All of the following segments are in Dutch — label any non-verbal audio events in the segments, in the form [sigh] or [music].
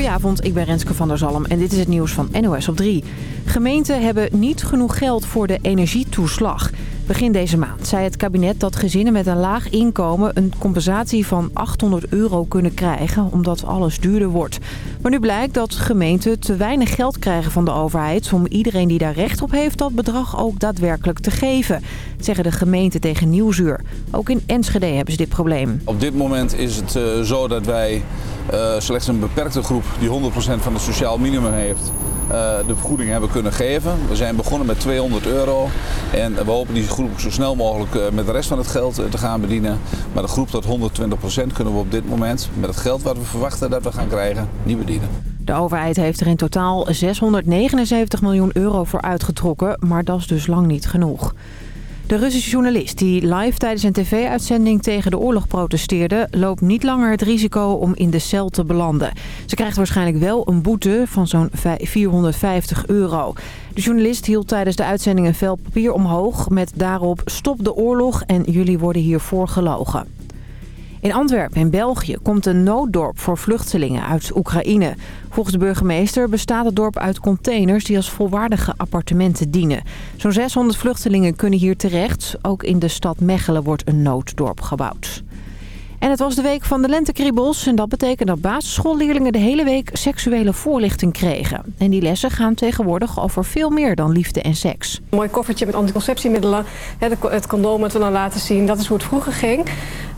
Goedenavond, ik ben Renske van der Zalm en dit is het nieuws van NOS op 3. Gemeenten hebben niet genoeg geld voor de energietoeslag. Begin deze maand zei het kabinet dat gezinnen met een laag inkomen... een compensatie van 800 euro kunnen krijgen, omdat alles duurder wordt. Maar nu blijkt dat gemeenten te weinig geld krijgen van de overheid... om iedereen die daar recht op heeft dat bedrag ook daadwerkelijk te geven. Zeggen de gemeenten tegen Nieuwsuur. Ook in Enschede hebben ze dit probleem. Op dit moment is het uh, zo dat wij uh, slechts een beperkte groep... die 100% van het sociaal minimum heeft... Uh, de vergoeding hebben kunnen geven. We zijn begonnen met 200 euro en we hopen die groep zo snel mogelijk uh, met de rest van het geld uh, te gaan bedienen. Maar de groep tot 120% kunnen we op dit moment met het geld wat we verwachten dat we gaan krijgen niet bedienen. De overheid heeft er in totaal 679 miljoen euro voor uitgetrokken, maar dat is dus lang niet genoeg. De Russische journalist die live tijdens een tv-uitzending tegen de oorlog protesteerde... loopt niet langer het risico om in de cel te belanden. Ze krijgt waarschijnlijk wel een boete van zo'n 450 euro. De journalist hield tijdens de uitzending een vel papier omhoog... met daarop stop de oorlog en jullie worden hiervoor gelogen. In Antwerpen in België komt een nooddorp voor vluchtelingen uit Oekraïne. Volgens de burgemeester bestaat het dorp uit containers die als volwaardige appartementen dienen. Zo'n 600 vluchtelingen kunnen hier terecht. Ook in de stad Mechelen wordt een nooddorp gebouwd. En het was de week van de lentekriebels. En dat betekent dat basisschoolleerlingen de hele week seksuele voorlichting kregen. En die lessen gaan tegenwoordig over veel meer dan liefde en seks. Mooi koffertje met anticonceptiemiddelen. Het condoom dat we dan laten zien. Dat is hoe het vroeger ging.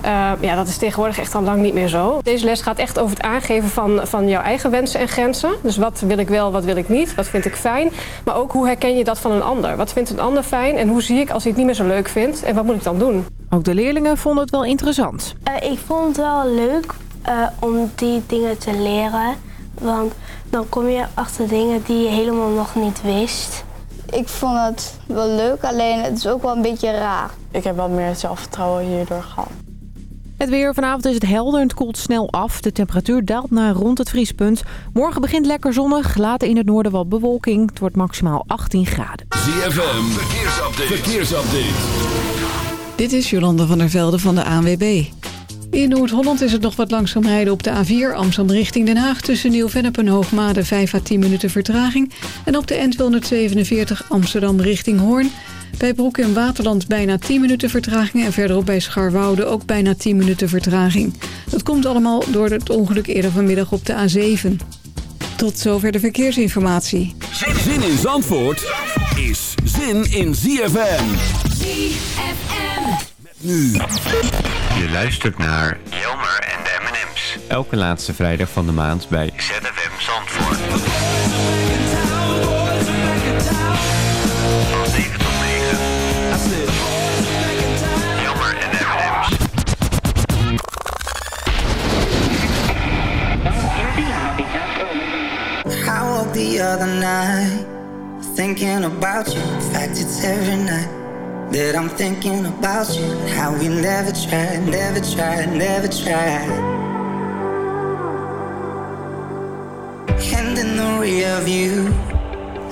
Uh, ja, dat is tegenwoordig echt al lang niet meer zo. Deze les gaat echt over het aangeven van, van jouw eigen wensen en grenzen. Dus wat wil ik wel, wat wil ik niet? Wat vind ik fijn? Maar ook hoe herken je dat van een ander? Wat vindt een ander fijn? En hoe zie ik als hij het niet meer zo leuk vindt? En wat moet ik dan doen? Ook de leerlingen vonden het wel interessant. Uh, ik vond het wel leuk uh, om die dingen te leren. Want dan kom je achter dingen die je helemaal nog niet wist. Ik vond het wel leuk, alleen het is ook wel een beetje raar. Ik heb wel meer zelfvertrouwen hierdoor gehad. Het weer vanavond is het helder en het koelt snel af. De temperatuur daalt naar rond het vriespunt. Morgen begint lekker zonnig. Later in het noorden wat bewolking. Het wordt maximaal 18 graden. ZFM, verkeersupdate. verkeersupdate. Dit is Jolande van der Velde van de ANWB. In Noord-Holland is het nog wat langzaam rijden op de A4 Amsterdam richting Den Haag... tussen Nieuw-Vennep en Hoogmade 5 à 10 minuten vertraging. En op de N247 Amsterdam richting Hoorn... Bij Broek in Waterland bijna 10 minuten vertraging... en verderop bij Scharwoude ook bijna 10 minuten vertraging. Dat komt allemaal door het ongeluk eerder vanmiddag op de A7. Tot zover de verkeersinformatie. Zin in Zandvoort is zin in ZFM. ZFM. Nu. Je luistert naar Jelmer en de M&M's. Elke laatste vrijdag van de maand bij ZFM Zandvoort. Van 7 tot 9. Jelmer en de M&M's. The other night Thinking about you. In fact it's every night That I'm thinking about you. How we never tried, never tried, never tried. And in the rear view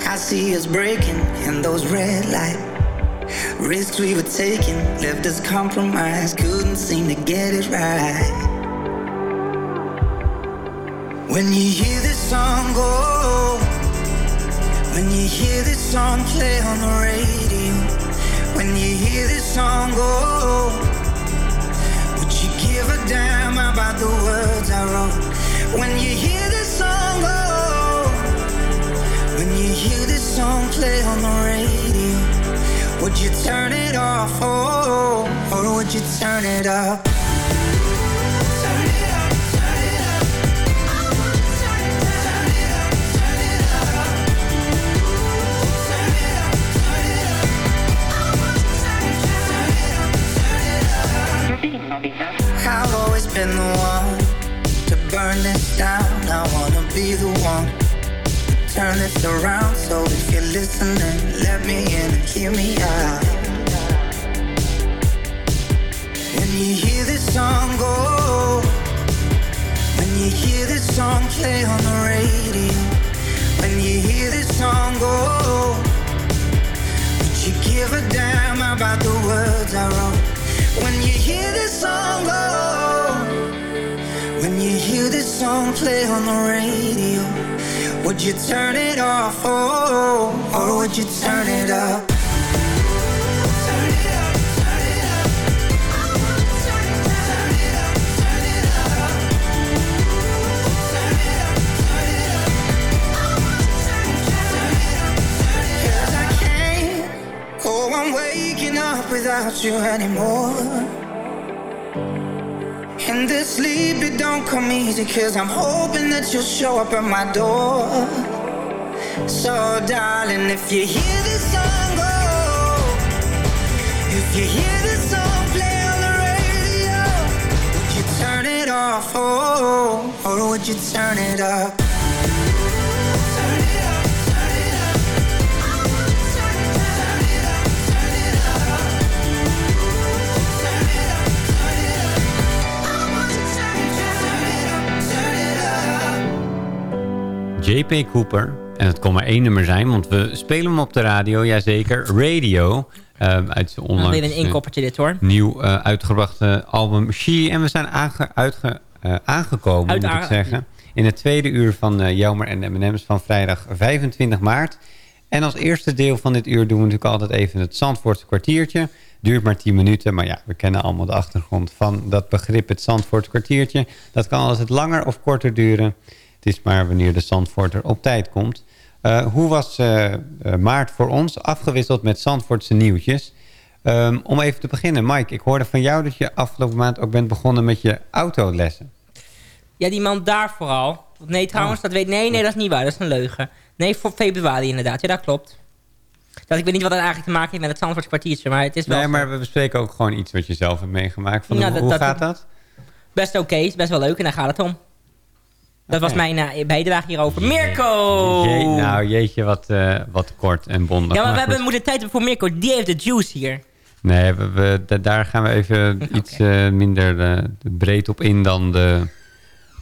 I see us breaking in those red lights. Risks we were taking Left us compromised. Couldn't seem to get it right. When you hear this song go When you hear this song play on the radio. When you hear this song go Would you give a damn about the words I wrote? When you hear this song go When you hear this song play on the radio. Would you turn it off oh, Or would you turn it up I've always been the one to burn this down. I wanna be the one to turn this around. So if you're listening, let me in and hear me out. When you hear this song go, when you hear this song play on the radio, when you hear this song go, would you give a damn about the words I wrote? When you hear this song, oh When you hear this song play on the radio Would you turn it off, oh Or would you turn it up? Without you anymore. And this sleep, it don't come easy Cause I'm hoping that you'll show up at my door So darling, if you hear this song go If you hear this song play on the radio Would you turn it off, oh Or would you turn it up? JP Cooper. En het kon maar één nummer zijn, want we spelen hem op de radio, jazeker. Radio. eh, uit zijn onlangs een inkoppertje dit, hoor. eh, nieuw eh, uitgebrachte album She. En we zijn aange, uitge, eh, aangekomen, Uit- moet ik zeggen. In het tweede uur van Jelmer en M&M's van vrijdag 25 maart. En als eerste deel van dit uur doen we natuurlijk altijd even het Zandvoortse kwartiertje. Duurt maar 10 minuten, maar ja, we kennen allemaal de achtergrond van dat begrip het Zandvoortse kwartiertje. Dat kan altijd langer of korter duren. Het is maar wanneer de Zandvoorter op tijd komt. Uh, hoe was uh, uh, maart voor ons? Afgewisseld met Zandvoortse nieuwtjes. Um, om even te beginnen, Mike, ik hoorde van jou dat je afgelopen maand ook bent begonnen met je autolessen. Ja, die man daar vooral. Nee, trouwens, oh. dat weet... Nee, nee, dat is niet waar. Dat is een leugen. Nee, voor februari inderdaad. Ja, dat klopt. Dat, ik weet niet wat dat eigenlijk te maken heeft met het Zandvoorts kwartiertje, maar het is wel... Nee, maar we bespreken ook gewoon iets wat je zelf hebt meegemaakt. Van nou, dat, hoe dat, gaat dat? Best oké, okay, is best wel leuk en daar gaat het om. Dat was mijn uh, bijdrage hierover. Mirko! Nou, jeetje, wat, uh, wat kort en bondig. Ja, maar, maar we hebben, moeten tijd hebben voor Mirko. Die heeft de juice hier. Nee, we, we, daar gaan we even [laughs] okay. iets uh, minder breed op in dan de,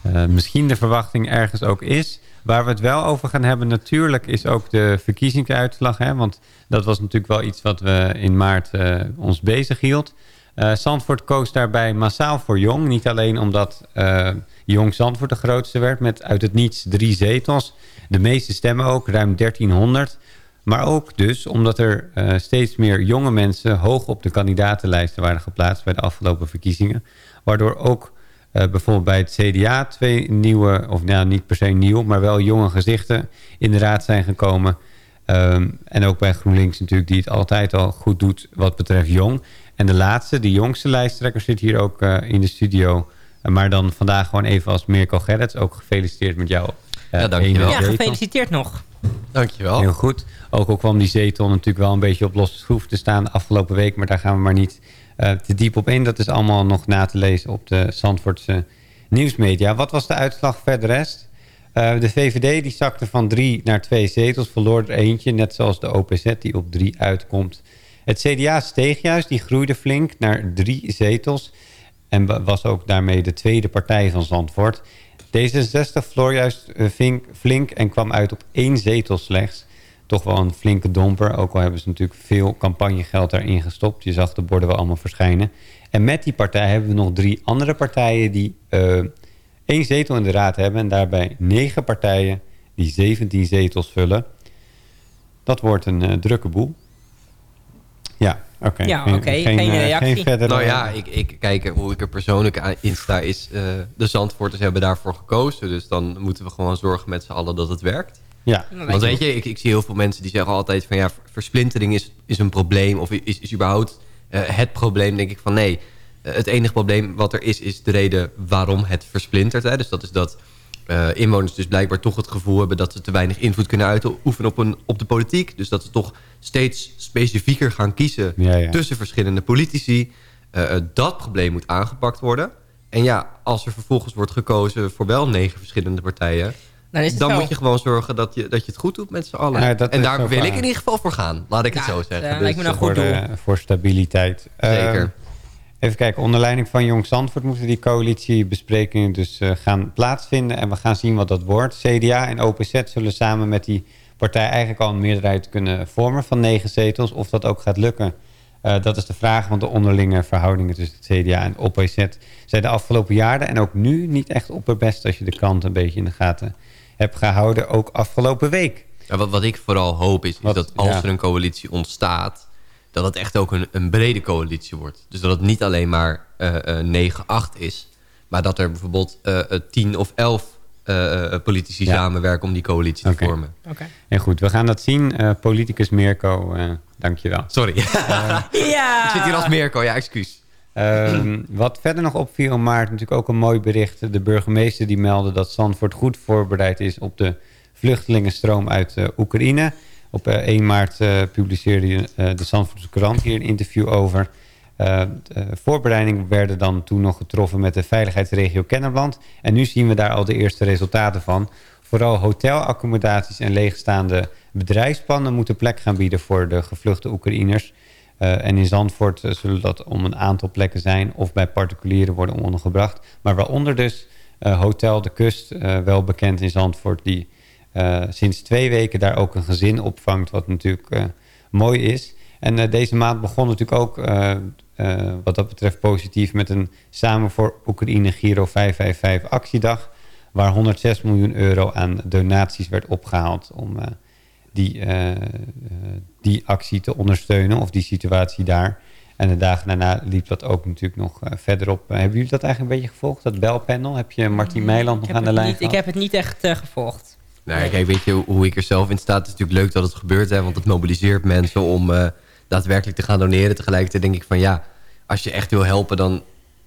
eh, misschien de verwachting ergens ook is. Waar we het wel over gaan hebben natuurlijk is ook de verkiezingsuitslag. Hè? Want dat was natuurlijk wel iets wat we in maart uh, ons bezig hield. Uh, Zandvoort koos daarbij massaal voor Jong. Niet alleen omdat uh, Jong Zandvoort de grootste werd met uit het niets drie zetels. De meeste stemmen ook, ruim 1300. Maar ook dus omdat er uh, steeds meer jonge mensen hoog op de kandidatenlijsten waren geplaatst bij de afgelopen verkiezingen. Waardoor ook uh, bijvoorbeeld bij het CDA twee nieuwe, of nou niet per se nieuw, maar wel jonge gezichten in de raad zijn gekomen. Um, en ook bij GroenLinks natuurlijk, die het altijd al goed doet wat betreft jong. En de laatste, de jongste lijsttrekker, zit hier ook uh, in de studio. Uh, maar dan vandaag gewoon even als Mirko Gerrits. Ook gefeliciteerd met jou. ja, dankjewel. Ja, gefeliciteerd nog. Dankjewel. Heel goed. Ook al kwam die zetel natuurlijk wel een beetje op losse schroef te staan de afgelopen week. Maar daar gaan we maar niet uh, te diep op in. Dat is allemaal nog na te lezen op de Zandvoortse nieuwsmedia. Wat was de uitslag verder rest? Uh, de VVD die zakte van drie naar twee zetels, verloor er eentje. Net zoals de OPZ die op drie uitkomt. Het CDA steeg juist, die groeide flink naar drie zetels. En was ook daarmee de tweede partij van Zandvoort. D66 verloor juist flink, flink en kwam uit op één zetel slechts. Toch wel een flinke domper. Ook al hebben ze natuurlijk veel campagnegeld daarin gestopt. Je zag de borden wel allemaal verschijnen. En met die partij hebben we nog drie andere partijen... die uh, één zetel in de raad hebben. En daarbij negen partijen die 17 zetels vullen. Dat wordt een uh, drukke boel. Ja, oké. Okay. Ja, oké. Okay. Geen, geen, reactie. Geen verdere... Nou ja, ik, ik, kijk, hoe ik er persoonlijk in sta is... Uh, de Zandvoorters hebben daarvoor gekozen. Dus dan moeten we gewoon zorgen met z'n allen dat het werkt. Ja. Want weet je, ik, ik zie heel veel mensen die zeggen altijd van... ja, versplintering is, is een probleem of is, is überhaupt uh, het probleem. denk ik van nee, uh, het enige probleem wat er is... is de reden waarom het versplintert. Hè? Dus dat is dat uh, inwoners dus blijkbaar toch het gevoel hebben... dat ze te weinig invloed kunnen uitoefenen op, een, op de politiek. Dus dat ze toch steeds specifieker gaan kiezen... Ja, ja. tussen verschillende politici. Uh, dat probleem moet aangepakt worden. En ja, als er vervolgens wordt gekozen voor wel negen verschillende partijen... Dan, dan moet je gewoon zorgen dat je, dat je het goed doet met z'n allen. Ja, en daar wil waar. ik in ieder geval voor gaan. Laat ik ja, het zo zeggen. Uh, lijkt me nou goed voor, de, voor stabiliteit. Zeker. Even kijken, onder leiding van Jong Zandvoort moeten die coalitiebesprekingen dus uh, gaan plaatsvinden. En we gaan zien wat dat wordt. CDA en OPZ zullen samen met die partij eigenlijk al een meerderheid kunnen vormen van negen zetels. Of dat ook gaat lukken, Eh, dat is de vraag, want de onderlinge verhoudingen tussen het CDA en OPZ... zijn de afgelopen jaren en ook nu niet echt op het best... als je de krant een beetje in de gaten hebt gehouden, ook afgelopen week. Ja, wat, wat ik vooral hoop is, is dat als ja. er een coalitie ontstaat... dat het echt ook een, een brede coalitie wordt. Dus dat het niet alleen maar eh, eh, 9-8 is... maar dat er bijvoorbeeld eh, eh, 10 of 11 eh, eh, politici Ja. samenwerken om die coalitie te vormen. Oké. En goed, we gaan dat zien. Eh, politicus Mirko, eh dankjewel. Sorry. [laughs] Ja. Ik zit hier als Mirko, ja, excuus. Ehm, wat verder nog opviel in maart, natuurlijk ook een mooi bericht. De burgemeester die meldde dat Zandvoort goed voorbereid is op de vluchtelingenstroom uit eh, Oekraïne. Op eh, 1 maart eh, publiceerde eh, de Zandvoortse krant hier een interview over. Eh, voorbereidingen werden dan toen nog getroffen met de veiligheidsregio Kennemerland. En nu zien we daar al de eerste resultaten van. Vooral hotelaccommodaties en leegstaande bedrijfspannen moeten plek gaan bieden voor de gevluchte Oekraïners. Eh, en in Zandvoort eh, zullen dat om een aantal plekken zijn of bij particulieren worden ondergebracht. Maar waaronder dus eh, Hotel de Kust, eh, wel bekend in Zandvoort, die eh, sinds twee weken daar ook een gezin opvangt, wat natuurlijk eh, mooi is. En eh, deze maand begon natuurlijk ook eh, eh, wat dat betreft positief met een Samen voor Oekraïne Giro 555 actiedag, waar 106 miljoen euro aan donaties werd opgehaald om eh, die, eh, eh, die actie te ondersteunen of die situatie daar. En de dagen daarna liep dat ook natuurlijk nog eh, verderop. Eh, hebben jullie dat eigenlijk een beetje gevolgd, dat belpanel? Heb je Martien Meiland nog aan de lijn niet, ik heb het niet echt eh, gevolgd. Nou, kijk, weet je hoe ik er zelf in sta? Het is natuurlijk leuk dat het gebeurt, hè, want het mobiliseert mensen om eh, daadwerkelijk te gaan doneren. Tegelijkertijd denk ik van ja, als je echt wil helpen, dan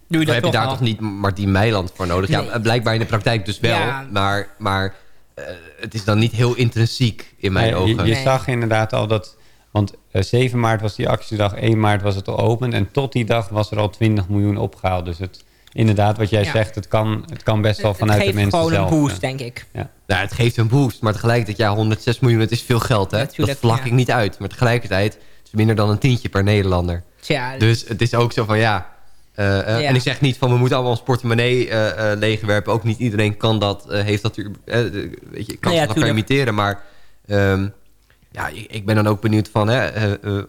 Doe je dat heb je daar al? toch niet Martien Meiland voor nodig. Nee. Ja, blijkbaar in de praktijk dus wel, Ja. maar, maar eh, het is dan niet heel intrinsiek in mijn Nee, ogen. Je, je zag inderdaad al dat... Want eh, 7 maart was die actiedag, 1 maart was het al open... en tot die dag was er al 20 miljoen opgehaald. Dus het, inderdaad, wat jij Ja. zegt, het kan, het kan best wel Het vanuit de geeft mensen gewoon zelf. een boost, denk ik. Ja. Nou, het geeft een boost, maar tegelijkertijd, ja, 106 miljoen, het is veel geld, hè? Natuurlijk, dat vlak ja. ik niet uit. Maar tegelijkertijd is het minder dan een tientje per Nederlander. Tja, Dus het is ook zo van, ja... eh, eh, Ja. En ik zeg niet van, we moeten allemaal ons portemonnee eh, eh, leegwerpen. Ook niet iedereen kan dat, eh, heeft dat... weet je, kan ja, dat tuurlijk. permitteren, maar... ehm, ja, ik, ik ben dan ook benieuwd van, hè, eh, eh,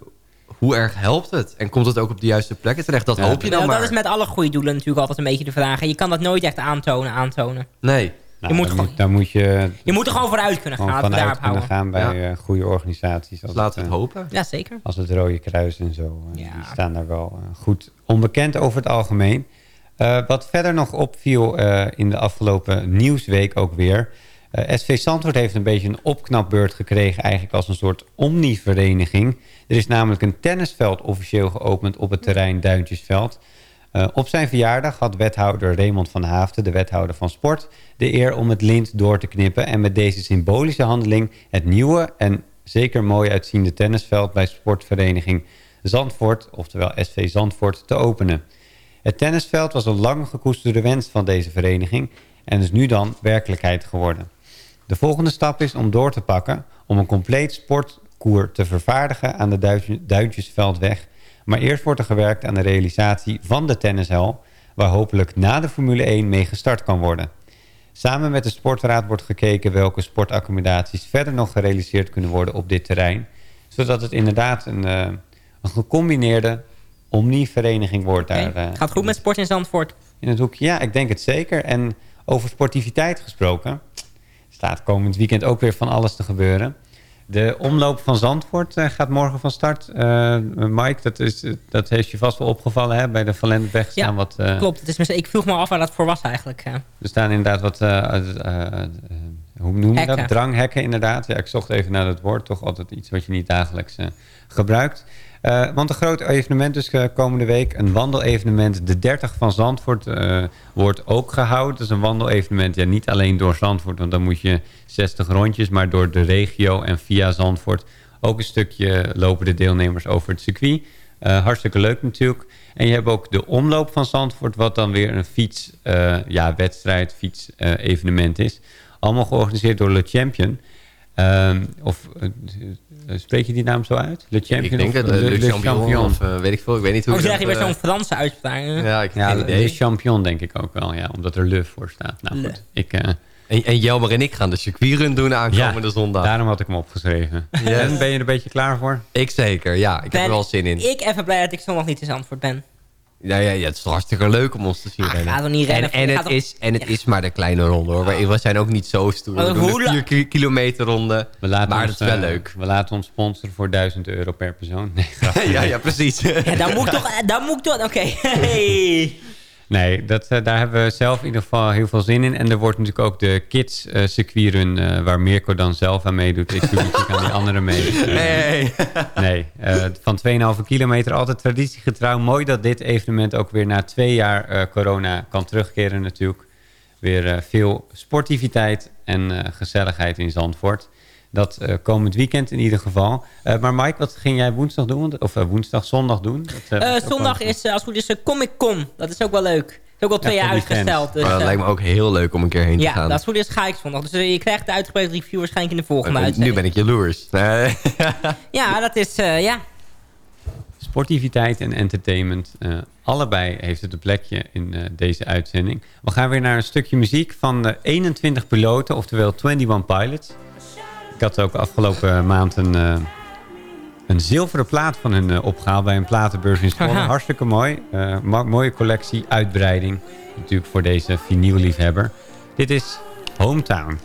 hoe erg helpt het? En komt het ook op de juiste plekken terecht? Dat Ja. hoop je dan Nou, maar. dat is met alle goede doelen natuurlijk altijd een beetje de vraag. En je kan dat nooit echt aantonen, aantonen. Nee. Nou, je moet dan, gewoon- moet, dan moet je Je moet er gewoon vooruit kunnen gaan, gewoon vanuit kunnen houden. gaan bij eh, goede organisaties. Als Laten we het eh, hopen. Ja, zeker. Als het Rode Kruis en zo. eh, Die staan daar wel goed onbekend over het algemeen. Eh, wat verder nog opviel eh, in de afgelopen nieuwsweek ook weer. Eh, SV Zandvoort heeft een beetje een opknapbeurt gekregen... eigenlijk als een soort omnivereniging. Er is namelijk een tennisveld officieel geopend op het terrein Duintjesveld... Eh, op zijn verjaardag had wethouder Raymond van Haafden, de wethouder van sport... de eer om het lint door te knippen... en met deze symbolische handeling het nieuwe en zeker mooi uitziende tennisveld... bij sportvereniging Zandvoort, oftewel SV Zandvoort, te openen. Het tennisveld was een lang gekoesterde wens van deze vereniging... en is nu dan werkelijkheid geworden. De volgende stap is om door te pakken... om een compleet sportkoer te vervaardigen aan de Duintjesveldweg... Maar eerst wordt er gewerkt aan de realisatie van de tennishal... waar hopelijk na de Formule 1 mee gestart kan worden. Samen met de Sportraad wordt gekeken welke sportaccommodaties... verder nog gerealiseerd kunnen worden op dit terrein... zodat het inderdaad een, eh, een gecombineerde omni-vereniging wordt. Daar, eh, Gaat goed met sport in Zandvoort. in het hoekje. Ja, ik denk het zeker. En over sportiviteit gesproken... staat komend weekend ook weer van alles te gebeuren... De omloop van Zandvoort eh, gaat morgen van start. Eh, Mike, dat, is, dat heeft je vast wel opgevallen hè? bij de Valentweg. staan Ja, wat, eh, klopt. Mis- ik vroeg me af waar dat voor was eigenlijk. Er staan inderdaad wat, hoe noem je dat? Dranghekken inderdaad. Ja, ik zocht even naar dat woord. Toch altijd iets wat je niet dagelijks gebruikt. Eh, want een groot evenement dus eh, komende week. Een wandelevenement. De 30 van Zandvoort eh, wordt ook gehouden. Dat is een wandelevenement. Ja, niet alleen door Zandvoort. Want dan moet je 60 rondjes. Maar door de regio en via Zandvoort. Ook een stukje lopen de deelnemers over het circuit. Hartstikke leuk natuurlijk. En je hebt ook de omloop van Zandvoort, wat dan weer een fiets, eh, ja, wedstrijd, fiets eh, evenement is. Allemaal georganiseerd door Le Champion. Ehm, of spreek je die naam zo uit? Le Champion? Ik denk of het, Le, Le, Le Champion, of eh, weet ik veel. Ik weet niet hoe Oh, je zeg je dat, weer zo'n eh, Franse uitspraak. Ja, ik heb Ja, geen idee. Le Champion denk ik ook wel, ja, omdat er Le voor staat. Nou Le. goed, ik, eh, En, en Jelmer en ik gaan de circuitrun doen aankomende zondag. daarom had ik hem opgeschreven. En ben je er een beetje klaar voor? Ik zeker, ja. Ik heb er wel zin in. Ik even blij dat ik zondag niet in Zandvoort ben. Ja, ja, ja, het is hartstikke leuk om ons te zien rennen. ga toch niet rennen? En, en, het, is, en het is maar de kleine ronde hoor. We- We zijn ook niet zo stoer. Maar We doen hoe de 4 ki- kilometer ronde. We laten maar ons, dat is wel eh, leuk. We laten ons sponsoren voor 1000 euro per persoon. Nee, [laughs] ja, ja, precies. Ja, dan moet ik toch... Dan moet ik toch... Oké. [laughs] Hey. Nee, dat, eh, daar hebben we zelf in ieder geval heel veel zin in. En er wordt natuurlijk ook de kids eh circuitrun, eh, waar Mirko dan zelf aan meedoet. Ik doe natuurlijk aan die anderen mee. Eh, Nee. [laughs] nee, van 2,5 kilometer, altijd traditiegetrouw. Mooi dat dit evenement ook weer na twee jaar corona kan terugkeren natuurlijk. Weer veel sportiviteit en gezelligheid in Zandvoort. Dat eh, komend weekend in ieder geval. Eh, maar Mike, wat ging jij woensdag doen? Of eh, woensdag, zondag doen? Dat, zondag is, eh, als het goed is, Comic Con. Dat is ook wel leuk. is ook al twee Ja, jaar uitgesteld. Dus, Maar dat lijkt me ook heel leuk om een keer heen te ja, gaan. dat is goed is, ga ik zondag. Dus je krijgt de uitgebreide review waarschijnlijk in de volgende uitzending. nu ben ik jaloers. [laughs] Ja, dat is... eh, ja. Sportiviteit en entertainment. eh, allebei heeft het een plekje in eh, deze uitzending. We gaan weer naar een stukje muziek van de 21 piloten, oftewel 21 Pilots. Ik had ook afgelopen maand een, eh, een zilveren plaat van hun eh, opgehaald bij een platenbeurs in Zwolle. Haha. Hartstikke mooi. Eh, mo- mooie collectie, uitbreiding. Natuurlijk voor deze vinylliefhebber. Dit is Hometown.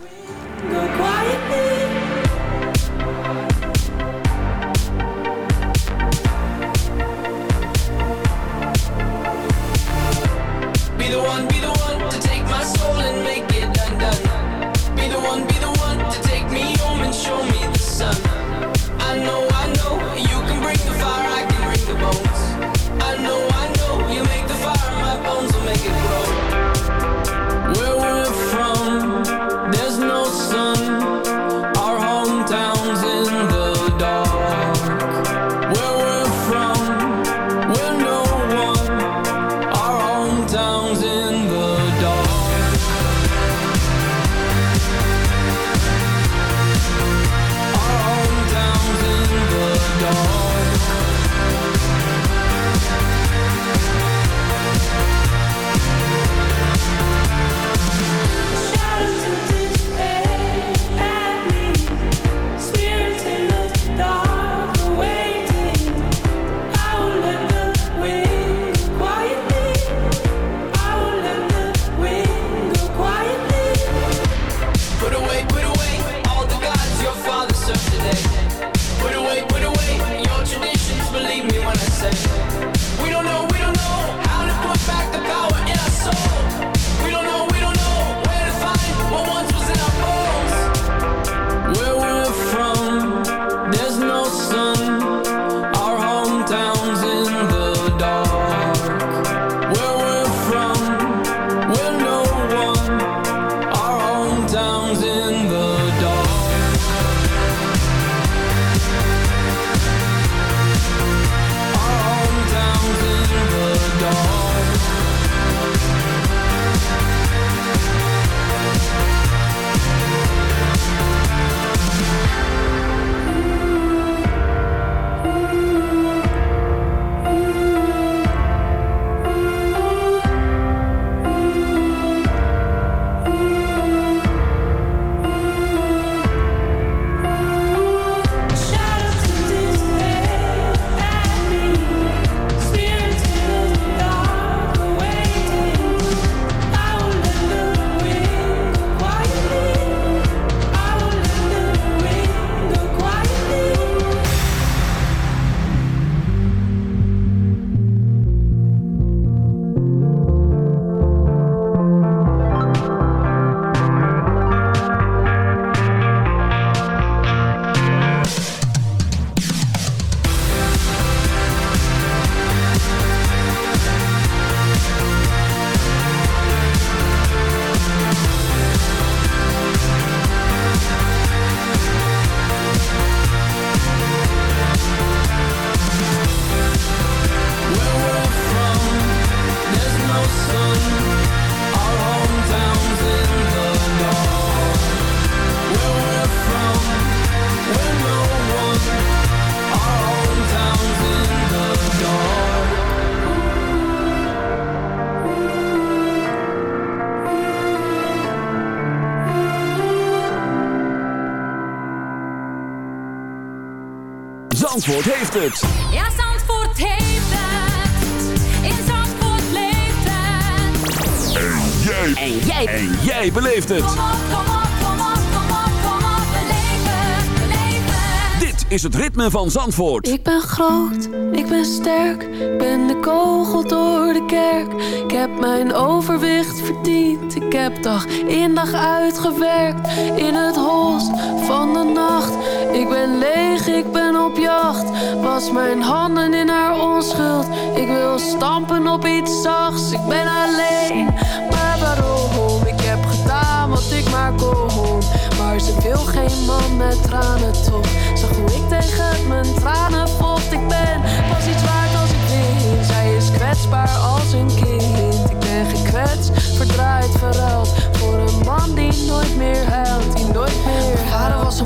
Het. Ja, Zandvoort heeft het. In Zandvoort leeft het. En jij. En jij. En jij beleeft het. Kom op, kom op, kom op, kom op, kom op. Beleef het, beleef het. Dit is het ritme van Zandvoort. Ik ben groot, ik ben sterk, ben de kogel door de kerk. Ik heb mijn overwicht verdiend, ik heb dag in dag uitgewerkt. In het holst van de nacht, ik ben leeg, ik ben op jacht. Was mijn handen in haar onschuld, ik wil stampen op iets zachts. Ik ben alleen, maar waarom? Ik heb gedaan wat ik maar kon. Maar ze wil geen man met tranen toch. Zag hoe ik tegen mijn tranen vocht. Ik ben pas iets waard als ik win. Zij is kwetsbaar als een kind. Ik ben gekwetst, verdraaid, verruild. Voor een man die nooit meer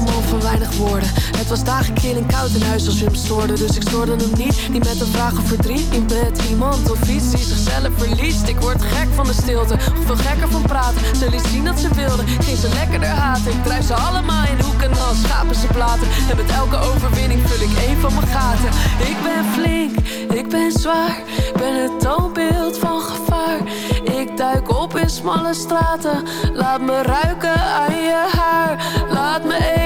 Van weinig woorden. Het was dagen kil en koud in huis als je hem stoorde. Dus ik stoorde hem niet. Niet met een vraag of verdriet. Niet met iemand of iets die zichzelf verliest. Ik word gek van de stilte. Of veel gekker van praten. Ze liet zien dat ze wilde. Ging ze lekkerder haten. Ik drijf ze allemaal in hoeken als schapen ze platen. En met elke overwinning vul ik een van mijn gaten. Ik ben flink, ik ben zwaar. Ik ben het toonbeeld van gevaar. Ik duik op in smalle straten. Laat me ruiken aan je haar. Laat me even in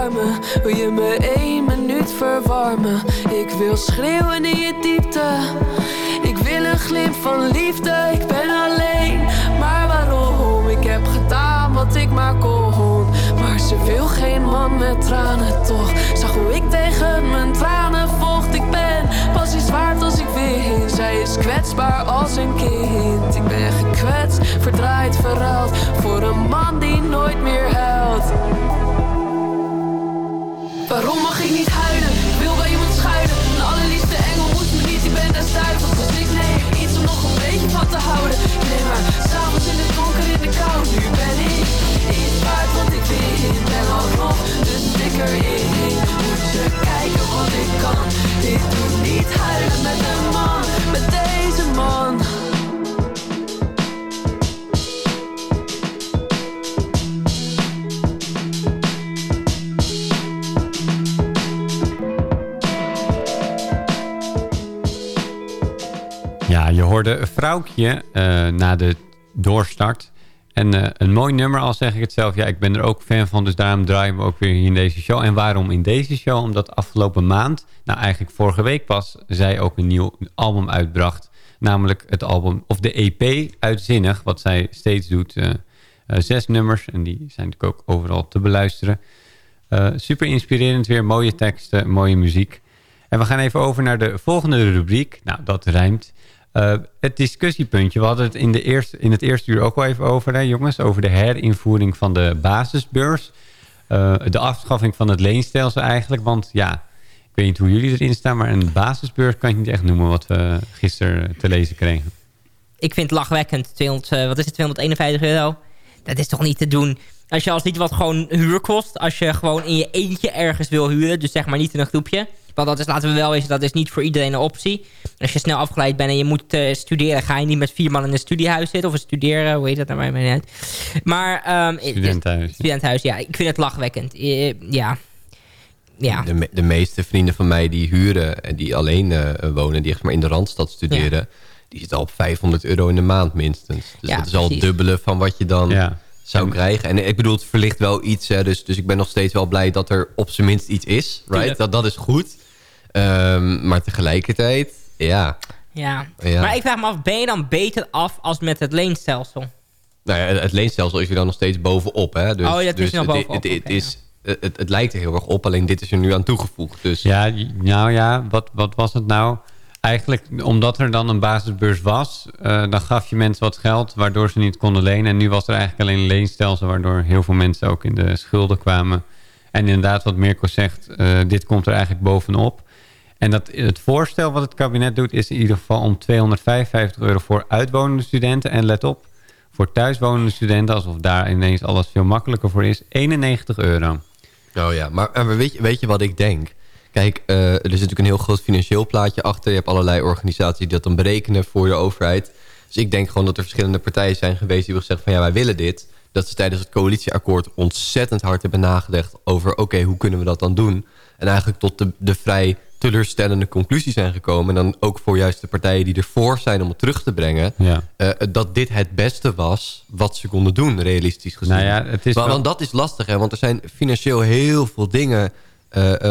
Wil je me één minuut verwarmen? Ik wil schreeuwen in je diepte. Ik wil een glimp van liefde. Ik ben alleen, maar waarom? Ik heb gedaan wat ik maar kon. Maar ze wil geen man met tranen toch. Zag hoe ik tegen mijn tranen vocht. Ik ben pas iets waard als ik win. Zij is kwetsbaar als een kind. Ik ben gekwetst, verdraaid, verruild. Voor een man die nooit meer huilt. Waarom mag ik niet huilen? Wil bij iemand schuilen. Mijn allerliefste engel moet me niet, ik ben des duivels. Dus ik neem iets om nog een beetje van te houden. Ik neem maar s'avonds in het donker in de kou. Nu ben ik iets waard wat ik win. Ben al nog, dus ik erin. Moet je kijken wat ik kan. Ik doe niet huilen met een man, met deze man. Je hoorde een vrouwtje eh, na de doorstart. En eh, een mooi nummer, al zeg ik het zelf. Ja, ik ben er ook fan van, dus daarom draaien we ook weer hier in deze show. En waarom in deze show? Omdat afgelopen maand, nou eigenlijk vorige week pas... zij ook een nieuw album uitbracht. Namelijk het album, of de EP Uitzinnig, wat zij steeds doet. eh, zes nummers, en die zijn natuurlijk ook overal te beluisteren. Super inspirerend weer, mooie teksten, mooie muziek. En we gaan even over naar de volgende rubriek. Nou, dat rijmt. Eh, het discussiepuntje. We hadden het in, de eerste, in het eerste uur ook al even over, hè, jongens. Over de herinvoering van de basisbeurs. Eh, de afschaffing van het leenstelsel eigenlijk. Want ja, ik weet niet hoe jullie erin staan... maar een basisbeurs kan ik niet echt noemen... wat we gisteren te lezen kregen. Ik vind het lachwekkend. 200, eh, wat is het, 251 euro? Dat is toch niet te doen? Als je als niet wat gewoon huur kost... als je gewoon in je eentje ergens wil huren... dus zeg maar niet in een groepje... want dat is, laten we wel weten, dat is niet voor iedereen een optie. Als je snel afgeleid bent en je moet eh, studeren... ga je niet met vier man in een studiehuis zitten... of een studeren, hoe heet dat nou mij niet uit. Maar... ehm, Studentenhuis. Studentenhuis, ja. Ik vind het lachwekkend. Eh, ja. Ja. De, me- de meeste vrienden van mij die huren en die alleen eh, wonen, die echt maar in de Randstad studeren, die zitten al op 500 euro in de maand minstens. Dus Ja, dat is al het dubbele van wat je dan zou krijgen. En ik bedoel, het verlicht wel iets, hè, dus, dus ik ben nog steeds wel blij dat er op zijn minst iets is. Right? Dat, dat is goed. Ehm, maar tegelijkertijd, ja. Ja. Ja. Maar ik vraag me af, ben je dan beter af als met het leenstelsel? Nou ja, het leenstelsel is er dan nog steeds bovenop. Hè? Dus, Oh, dat is dus nog het- bovenop, Het, het, is, het, het lijkt er heel erg op, alleen dit is er nu aan toegevoegd. Dus Ja, nou ja, wat, wat was het nou? Eigenlijk, omdat er dan een basisbeurs was, eh, dan gaf je mensen wat geld, waardoor ze niet konden lenen. En nu was er eigenlijk alleen een leenstelsel, waardoor heel veel mensen ook in de schulden kwamen. En inderdaad, wat Mirko zegt, eh, dit komt er eigenlijk bovenop. En dat, het voorstel wat het kabinet doet, is in ieder geval om 255 euro voor uitwonende studenten. En let op, voor thuiswonende studenten, alsof daar ineens alles veel makkelijker voor is, 91 euro. Oh ja, maar, maar weet, weet je wat ik denk? Kijk, eh, er is natuurlijk een heel groot financieel plaatje achter. Je hebt allerlei organisaties die dat dan berekenen voor je overheid. Dus ik denk gewoon dat er verschillende partijen zijn geweest die hebben gezegd van ja, wij willen dit. dat ze tijdens het coalitieakkoord ontzettend hard hebben nagedacht over... oké, hoe kunnen we dat dan doen? En eigenlijk tot de, de vrij teleurstellende conclusie zijn gekomen. En dan ook voor juist de partijen die ervoor zijn om het terug te brengen... Ja. eh, dat dit het beste was wat ze konden doen, realistisch gezien. Nou ja, het is want, wel- want dat is lastig, hè? want er zijn financieel heel veel dingen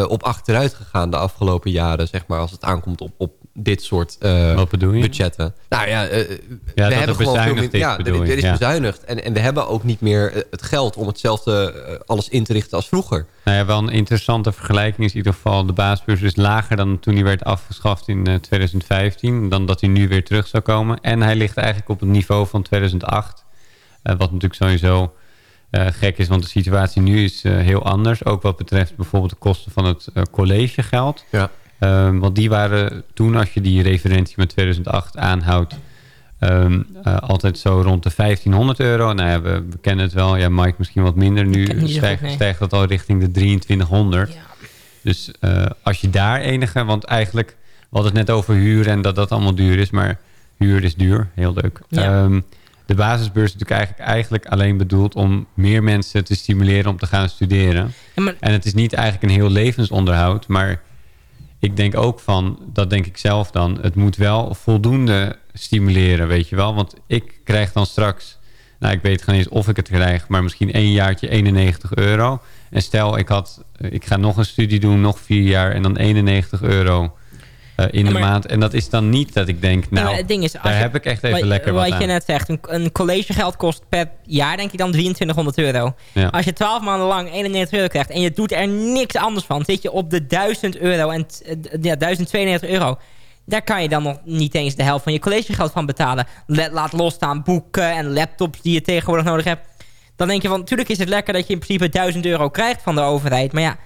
op achteruit gegaan de afgelopen jaren, zeg maar, als het aankomt op, op dit soort eh, budgetten. Nou ja, eh, we hebben gewoon veel meer, is, ja, er, er is ja. bezuinigd en, en we hebben ook niet meer eh, het geld om hetzelfde eh, alles in te richten als vroeger. Nou ja, wel een interessante vergelijking is in ieder geval... de basisbeurs is lager dan toen hij werd afgeschaft in eh, 2015... dan dat hij nu weer terug zou komen. En hij ligt eigenlijk op het niveau van 2008. eh, wat natuurlijk sowieso eh, gek is, want de situatie nu is eh, heel anders. Ook wat betreft bijvoorbeeld de kosten van het eh, collegegeld. Ja. Ehm, want die waren toen, als je die referentie met 2008 aanhoudt... ehm, eh, altijd zo rond de 1500 euro. Nou ja, we, we kennen het wel. Ja, Mike misschien wat minder. Nu stijgt, nee. stijgt dat al richting de 2300. Dus eh, als je daar enige... Want eigenlijk, we hadden het net over huur en dat dat allemaal duur is. Maar huur is duur. Heel leuk. Ja. Ehm, de basisbeurs is natuurlijk eigenlijk, eigenlijk alleen bedoeld... om meer mensen te stimuleren om te gaan studeren. Ja, maar- En het is niet eigenlijk een heel levensonderhoud. Maar ik denk ook van, dat denk ik zelf dan... het moet wel voldoende stimuleren, weet je wel. Want ik krijg dan straks... Nou, ik weet gewoon niet eens of ik het krijg... maar misschien één jaartje 91 euro. En stel, ik, had, ik ga nog een studie doen, nog vier jaar... en dan 91 euro in Ja, de maand. En dat is dan niet dat ik denk... Nou, het ding is, daar je- heb ik echt even wat, lekker wat, wat aan. je net zegt, een, een collegegeld kost per jaar denk ik dan 2300 euro. Ja. Als je 12 maanden lang 91 euro krijgt en je doet er niks anders van, zit je op de 1000 euro en eh, ja, 1092 euro. Daar kan je dan nog niet eens de helft van je collegegeld van betalen. Let- laat losstaan boeken en laptops die je tegenwoordig nodig hebt. Dan denk je van, natuurlijk is het lekker dat je in principe 1000 euro krijgt van de overheid. Maar ja,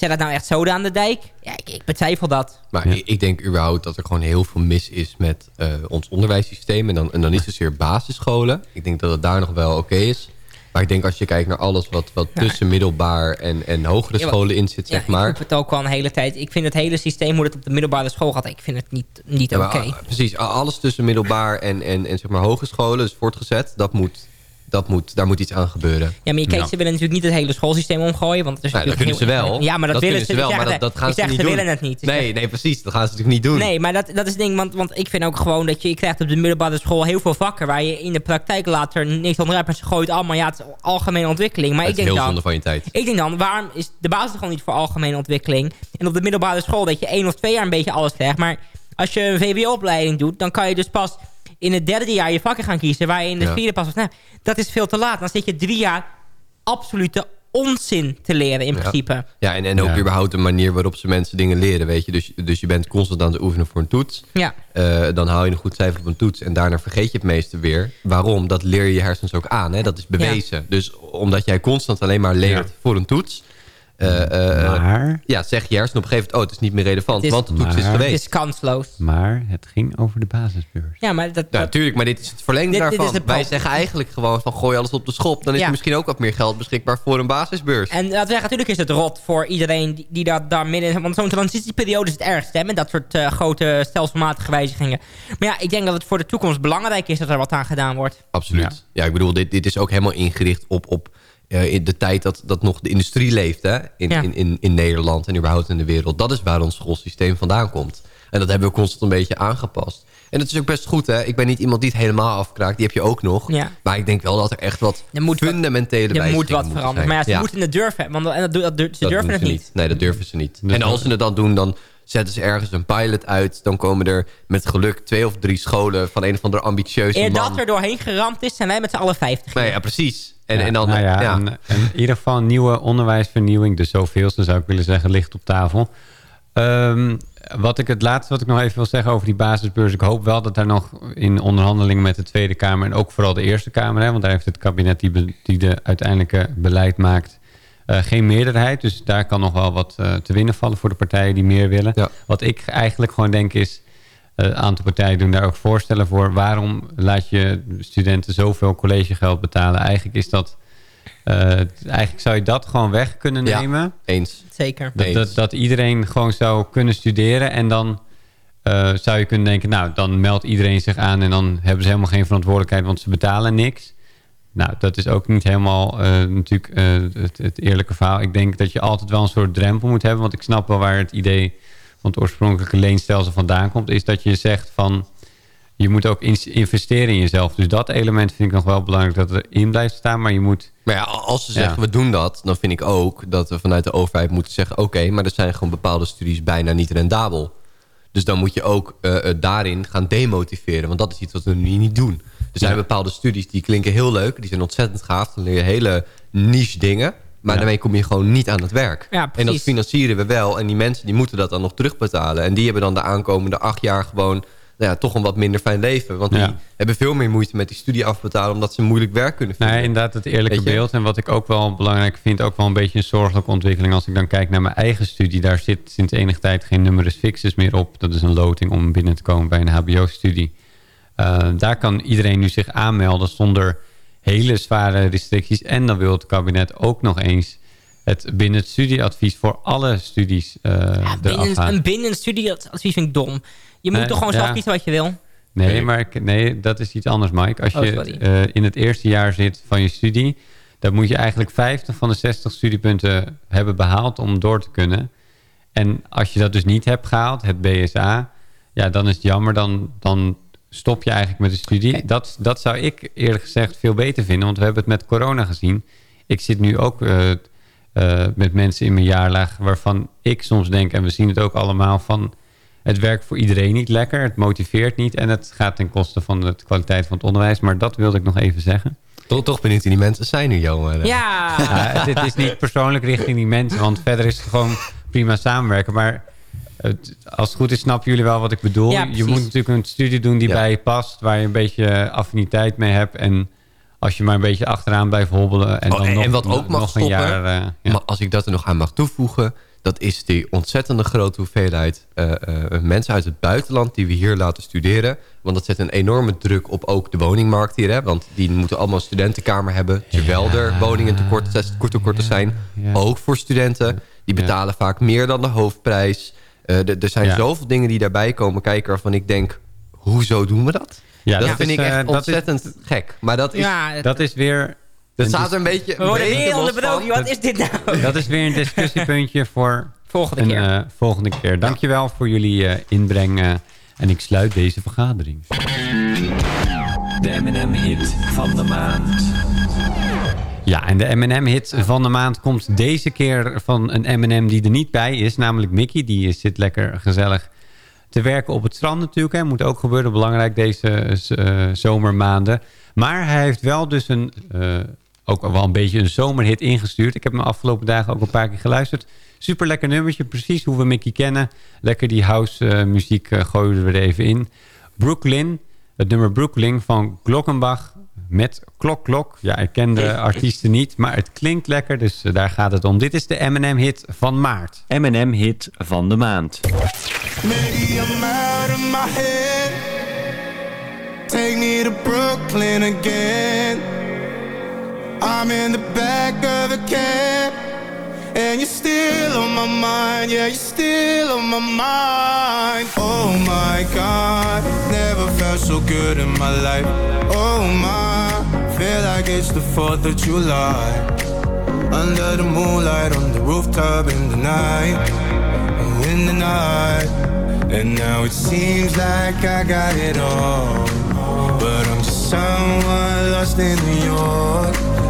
zet dat nou echt zoden aan de dijk? Ja, ik, ik betwijfel dat. Maar ik, ik denk überhaupt dat er gewoon heel veel mis is met eh, ons onderwijssysteem. En dan, en dan niet zozeer basisscholen. Ik denk dat het daar nog wel oké is. Maar ik denk als je kijkt naar alles wat, wat Ja. tussen middelbaar en, en hogere Ja, scholen in zit, zeg Ik maar. roep het ook al een hele tijd. Ik vind het hele systeem hoe het op de middelbare school gaat, ik vind het niet, niet Ja, oké. Precies, alles tussen middelbaar en, en, en zeg maar hogescholen, dus voortgezet, dat moet, dat moet, daar moet iets aan gebeuren. Ja, maar je kijkt, ze willen natuurlijk niet het hele schoolsysteem omgooien. Want het is Nou, dat kunnen ze wel. Ja, maar dat, willen ze ik wel, zeg maar dat, dat gaan ik ze zeg, niet ze doen. willen het niet. Nee, nee, precies. Dat gaan ze natuurlijk niet doen. Nee, maar dat, dat is het ding. Want, want ik vind ook gewoon dat je, je krijgt op de middelbare school heel veel vakken... waar je in de praktijk later niks onder hebt. En ze gooit allemaal, ja, het is algemene ontwikkeling. Maar het ik is denk heel dan... zonde van je tijd. Ik denk dan, waarom is de basisschool niet voor algemene ontwikkeling? En op de middelbare school dat je één of twee jaar een beetje alles krijgt. Maar als je een VWO-opleiding doet, dan kan je dus pas in het derde jaar je vakken gaan kiezen. Waar je in de Ja. vierde pas... Nou, dat is veel te laat. Dan zit je drie jaar absolute onzin te leren in Ja. principe. Ja, en, en ook Ja. überhaupt de manier waarop ze mensen dingen leren, weet je. Dus, dus je bent constant aan het oefenen voor een toets. Ja. Eh, dan haal je een goed cijfer op een toets en daarna vergeet je het meeste weer. Waarom? Dat leer je je hersens ook aan, hè? dat is bewezen. Dus omdat jij constant alleen maar leert Ja. voor een toets... eh, eh, Maar, ja, zeg je hersenen op een gegeven moment... oh, het is niet meer relevant, Het is- want de toets is Maar- Het geweest. is kansloos. maar het ging over de basisbeurs. Ja, maar dat... Dat- natuurlijk, maar dit is het verlengde Dit- daarvan. is het Wij zeggen eigenlijk gewoon van gooi alles op de schop. Dan is Ja. er misschien ook wat meer geld beschikbaar voor een basisbeurs. En we zeggen, natuurlijk is het rot voor iedereen die, die daar, daar midden in... Want zo'n transitieperiode is het ergste, hè, met dat soort eh, grote stelselmatige wijzigingen. Maar ja, ik denk dat het voor de toekomst belangrijk is dat er wat aan gedaan wordt. Absoluut. Ja. Ja, ik bedoel, dit, dit is ook helemaal ingericht op, op eh, in de tijd dat, dat nog de industrie leeft hè? In, Ja. in, in, in Nederland en überhaupt in de wereld. Dat is waar ons schoolsysteem vandaan komt. En dat hebben we constant een beetje aangepast. En dat is ook best goed, hè? Ik ben niet iemand die het helemaal afkraakt. Die heb je ook nog. Ja. Maar ik denk wel dat er echt wat Er moet wat- fundamentele Er moet wat moeten veranderen. zijn. Maar ja, ze Ja, moeten het durven. Want dat, en dat, dat, dat- ze dat durven het ze niet. Nee, dat durven ze niet. Dus en als ze het dan doen, dan zetten ze ergens een pilot uit. Dan komen er met geluk twee of drie scholen... van een of andere ambitieuze Eer man. dat er doorheen geramd is, zijn wij met z'n allen 50. Nee, ja, precies. En, Ja, en dan... nou ja, ja. En, en in ieder geval een nieuwe onderwijsvernieuwing. De zoveelste zou ik willen zeggen, ligt op tafel. Ehm, wat ik het laatste wat ik nog even wil zeggen over die basisbeurs. Ik hoop wel dat daar nog in onderhandelingen met de Tweede Kamer... en ook vooral de Eerste Kamer... Hè, want daar heeft het kabinet die, be- die de uiteindelijke beleid maakt... eh, geen meerderheid. Dus daar kan nog wel wat eh, te winnen vallen voor de partijen die meer willen. Ja. Wat ik eigenlijk gewoon denk is... eh, Een aantal partijen doen daar ook voorstellen voor. Waarom laat je studenten zoveel collegegeld betalen? Eigenlijk is dat... eh, eigenlijk zou je dat gewoon weg kunnen Ja. nemen. Eens. Zeker. Dat, dat, dat iedereen gewoon zou kunnen studeren. En dan eh, zou je kunnen denken... nou, dan meldt iedereen zich aan... en dan hebben ze helemaal geen verantwoordelijkheid... want ze betalen niks. Nou, dat is ook niet helemaal eh, natuurlijk eh, het, het eerlijke verhaal. Ik denk dat je altijd wel een soort drempel moet hebben. Want ik snap wel waar het idee van het oorspronkelijke leenstelsel vandaan komt. Is dat je zegt van, je moet ook in- investeren in jezelf. Dus dat element vind ik nog wel belangrijk dat er in blijft staan. Maar je moet... Maar ja, als ze zeggen Ja. we doen dat, dan vind ik ook dat we vanuit de overheid moeten zeggen... oké, maar er zijn gewoon bepaalde studies bijna niet rendabel. Dus dan moet je ook eh, daarin gaan demotiveren. Want dat is iets wat we nu niet doen. Er zijn Ja. bepaalde studies die klinken heel leuk. Die zijn ontzettend gaaf. Dan leer je hele niche dingen. Maar daarmee kom je gewoon niet aan het werk. Ja, en dat financieren we wel. En die mensen die moeten dat dan nog terugbetalen. En die hebben dan de aankomende acht jaar gewoon... Nou ja, toch een wat minder fijn leven. Want die Ja. hebben veel meer moeite met die studie afbetalen... omdat ze moeilijk werk kunnen vinden. Nee, inderdaad het eerlijke beeld. En wat ik ook wel belangrijk vind, ook wel een beetje een zorgelijke ontwikkeling. Als ik dan kijk naar mijn eigen studie, daar zit sinds enige tijd geen numerus fixus meer op. Dat is een loting om binnen te komen bij een hbo-studie. Eh, daar kan iedereen nu zich aanmelden zonder hele zware restricties. En dan wil het kabinet ook nog eens het binnen het studieadvies voor alle studies eh eraf Binnen, een binnen studieadvies vind ik dom. Je moet toch gewoon ja. zelf kiezen wat je wil? Nee, maar ik, nee, dat is iets anders, Mike. Als Oh, je eh, in het eerste jaar zit van je studie... dan moet je eigenlijk 50 van de 60 studiepunten hebben behaald om door te kunnen. En als je dat dus niet hebt gehaald, het BSA... ja, dan is het jammer, dan, dan stop je eigenlijk met de studie. Dat, dat zou ik eerlijk gezegd veel beter vinden, want we hebben het met corona gezien. Ik zit nu ook eh, eh, met mensen in mijn jaarlaag... waarvan ik soms denk, en we zien het ook allemaal van... Het werkt voor iedereen niet lekker. Het motiveert niet. En het gaat ten koste van de kwaliteit van het onderwijs. Maar dat wilde ik nog even zeggen. Toch, toch benieuwd wie die mensen zijn nu, Johan. Ja. Ja, dit is niet persoonlijk richting die mensen. Want verder is het gewoon prima samenwerken. Maar het, als het goed is, snappen jullie wel wat ik bedoel. Ja, je moet natuurlijk een studie doen die Ja. bij je past. Waar je een beetje affiniteit mee hebt. En als je maar een beetje achteraan blijft hobbelen. En, Oh, dan en, nog, en wat ook mag nog stoppen, een jaar... eh, ja. maar als ik dat er nog aan mag toevoegen... dat is die ontzettende grote hoeveelheid eh, eh, mensen uit het buitenland... die we hier laten studeren. Want dat zet een enorme druk op ook de woningmarkt hier. Hè? Want die moeten allemaal een studentenkamer hebben... terwijl er woningen tekort, tekorten zijn. Ja. Ook voor studenten. Die betalen vaak meer dan de hoofdprijs. Eh, er zijn Ja. zoveel dingen die daarbij komen kijken... waarvan ik denk, hoezo doen we dat? Ja, dat dat vind is, ik echt eh, is- ontzettend gek. Maar dat is, Ja, Dat is weer... dat een staat er een beetje... we worden onderbroken. Wat is dit nou? Dat is weer een discussiepuntje voor Volgende een keer. eh, volgende keer. Dankjewel voor jullie eh, inbreng. en ik sluit deze vergadering. De M&M hit van de maand. Ja, en de M&M-hit van de maand komt deze keer van een M&M die er niet bij is. Namelijk Mickey. Die zit lekker gezellig te werken op het strand natuurlijk. Hè. Moet ook gebeuren. Belangrijk deze eh, zomermaanden. Maar hij heeft wel dus een, eh, ook wel een beetje een zomerhit ingestuurd. Ik heb hem afgelopen dagen ook een paar keer geluisterd. Super lekker nummertje. Precies hoe we Mickey kennen. Lekker die house eh, muziek eh, gooien we er even in. Brooklyn. Het nummer Brooklyn van Glockenbach met Klok Klok. Ja, ik ken de artiesten niet, maar het klinkt lekker. Dus eh, daar gaat het om. Dit is de M&M-hit van maart. M&M-hit van de maand. I'm out of my head. Take me to Brooklyn again. I'm in the back of a cab. And you're still on my mind, yeah, you're still on my mind. Oh my god, never felt so good in my life. Oh my, feel like it's the 4th of July. Under the moonlight, on the rooftop in the night. Oh, in the night. And now it seems like I got it all. But I'm just someone lost in New York.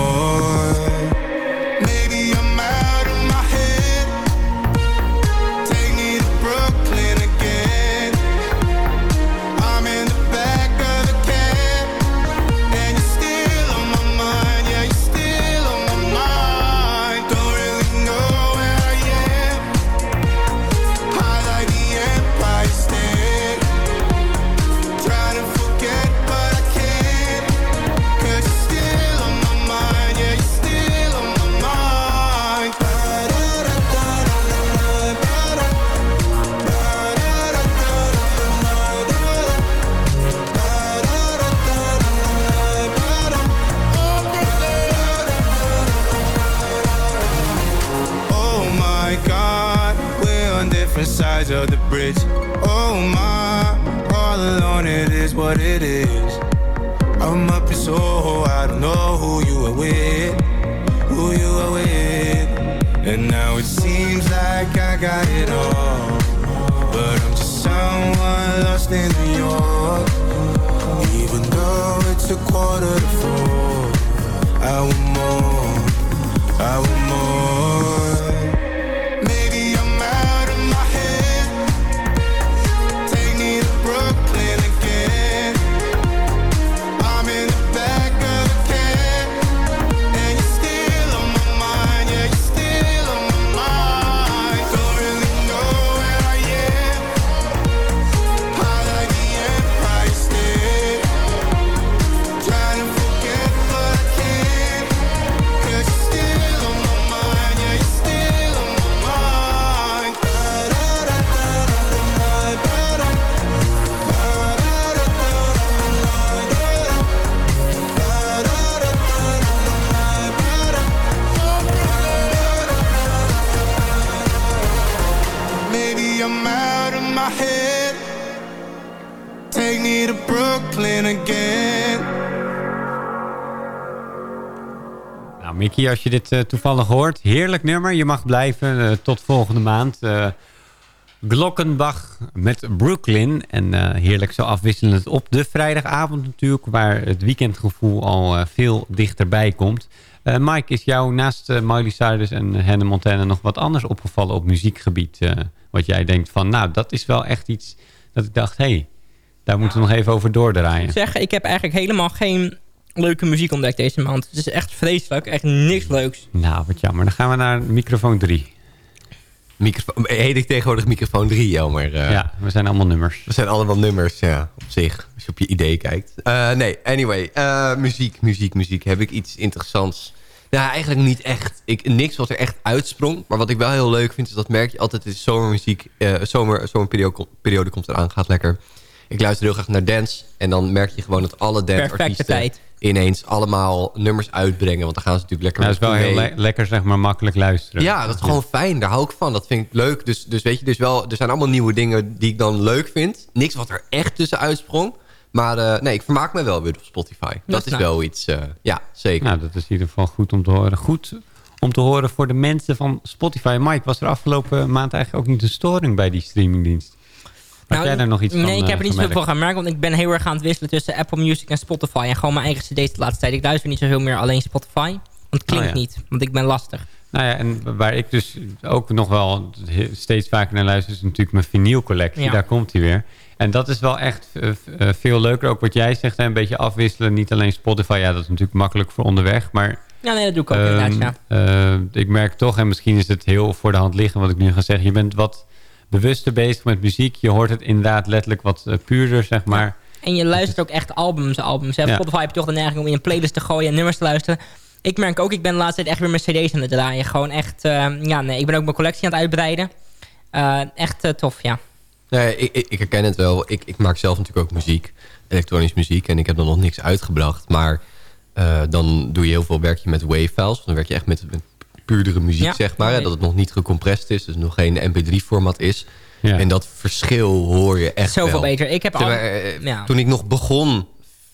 Als je dit eh, toevallig hoort, heerlijk nummer. Je mag blijven eh, tot volgende maand. Eh, Glockenbach met Brooklyn. En heerlijk zo afwisselend op de vrijdagavond natuurlijk... waar het weekendgevoel al veel dichterbij komt. Mike, is jou naast Miley Cyrus en Hannah Montana... nog wat anders opgevallen op muziekgebied? wat jij denkt van, nou, dat is wel echt iets... dat ik dacht, hé, hey, daar moeten we nog even over doordraaien. Ik zeg, ik heb eigenlijk helemaal geen leuke muziek ontdekt deze maand. Het is echt vreselijk, echt niks leuks. Nou, wat jammer. Dan gaan we naar microfoon 3. Microfoon, heet ik tegenwoordig microfoon 3, Jelmer? eh? Ja, we zijn allemaal nummers. We zijn allemaal nummers, ja, op zich. Als je op je idee kijkt. Eh, nee, anyway. eh, muziek, muziek, muziek. Heb ik iets interessants? Nou, eigenlijk niet echt. Ik, niks wat er echt uitsprong. Maar wat ik wel heel leuk vind, is dat merk je altijd... is zomermuziek, eh zomer, zomerperiode periode komt eraan, gaat lekker. Ik luister heel graag naar dance. En dan merk je gewoon dat alle Perfecte danceartiesten... tijd. Ineens allemaal nummers uitbrengen. Want dan gaan ze natuurlijk lekker Nou, dat is wel heel le- lekker, zeg maar, makkelijk luisteren. Ja, dat is gewoon fijn. Daar hou ik van. Dat vind ik leuk. Dus, dus weet je, dus wel, er zijn allemaal nieuwe dingen die ik dan leuk vind. Niks wat er echt tussen uitsprong. Maar eh, nee, ik vermaak me wel weer op Spotify. Dat, is nou. wel iets, eh, ja, zeker. Nou, dat is in ieder geval goed om te horen. Goed om te horen voor de mensen van Spotify. Mike, was er afgelopen maand eigenlijk ook niet een storing bij die streamingdienst? Had jij daar nog iets van Nou, Nee, ik heb eh, er niet zoveel gemerkt? van gemerkt. Want ik ben heel erg aan het wisselen tussen Apple Music en Spotify. En gewoon mijn eigen cd's de laatste tijd. Ik luister niet zoveel meer alleen Spotify. Want het klinkt Oh ja. niet. Want ik ben lastig. Nou ja, en waar ik dus ook nog wel steeds vaker naar luister... is natuurlijk mijn vinylcollectie. Ja. Daar komt hij weer. En dat is wel echt eh, eh, veel leuker. Ook wat jij zegt, een beetje afwisselen. Niet alleen Spotify, ja, dat is natuurlijk makkelijk voor onderweg. Maar Ja, nee, dat doe ik ook Ehm, inderdaad, ja. eh, ik merk toch, en misschien is het heel voor de hand liggen wat ik nu ga zeggen. Je bent wat bewuster bezig met muziek. Je hoort het inderdaad letterlijk wat eh, puurder, zeg maar. En je luistert ook echt albums, albums. Hè. Ja. Spotify heb je toch de neiging om in een playlist te gooien en nummers te luisteren. Ik merk ook, ik ben de laatste tijd echt weer mijn cd's aan het draaien. Gewoon echt, eh, ja nee, ik ben ook mijn collectie aan het uitbreiden. Eh, echt tof, ja. Nee, ik, ik, ik herken het wel. Ik, ik maak zelf natuurlijk ook muziek. Elektronisch muziek. En ik heb er nog niks uitgebracht. Maar eh, dan doe je heel veel werk je met wavefiles. Dan werk je echt met, met puurdere muziek, Ja. zeg maar. Dat het nog niet gecompressed is. Dus nog geen mp3-format is. Ja. En dat verschil hoor je echt Zoveel wel. beter. Ik heb Zeg al- maar, eh, ja. Toen ik nog begon,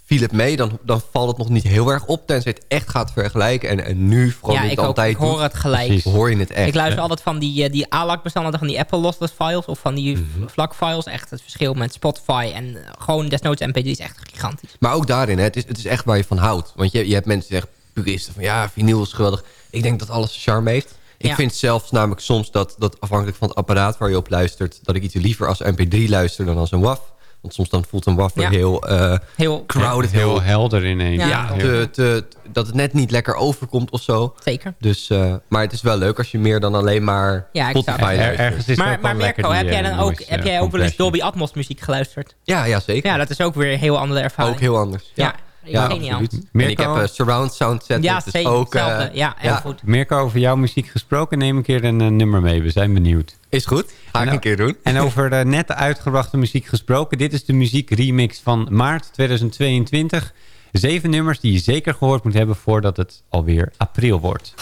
viel het mee. Dan, dan valt het nog niet heel erg op. Tenzij het echt gaat vergelijken. En, en nu, vooral Ja, ik het ook. altijd Ik hoor doet, het gelijk. precies, hoor je het echt. ik luister Ja. altijd van die, eh, die ALAC-bestanden, van die Apple Lossless Files... of van die Mhm. vlak-files. Echt het verschil met Spotify en eh, gewoon desnoods MP3 is echt gigantisch. Maar ook daarin, hè, het, is, het is echt waar je van houdt. Want je, je hebt mensen die zeggen, puristen van ja, vinyl is geweldig. Ik denk dat alles charme heeft. Ik Ja. vind zelfs namelijk soms dat, dat afhankelijk van het apparaat waar je op luistert... dat ik iets liever als mp3 luister dan als een WAF. Want soms dan voelt een WAF weer Ja. heel, eh Heel- crowded. Heel helder ineens. Ja, Ja, te, te, dat het net niet lekker overkomt of zo. Zeker. Dus, eh, maar het is wel leuk als je meer dan alleen maar Ja, ik zou- Spotify Er- ergens is het Maar, maar die, heb jij eh, dan ook, heb jij ook wel eens. Dolby Atmos muziek geluisterd? Ja, ja, zeker. Ja, dat is ook weer een heel andere ervaring. Ook heel anders. Ja, Ja, geniaal. absoluut. En ik heb een surround sound set. Ja, dus zeker. ook, eh, hetzelfde. ja, heel goed. Mirko, over jouw muziek gesproken, neem een keer een eh, nummer mee. We zijn benieuwd. Is goed. Ga ik En- een keer doen. En over de net uitgebrachte muziek gesproken. Dit is de muziekremix van maart 2022. Zeven nummers die je zeker gehoord moet hebben voordat het alweer april wordt.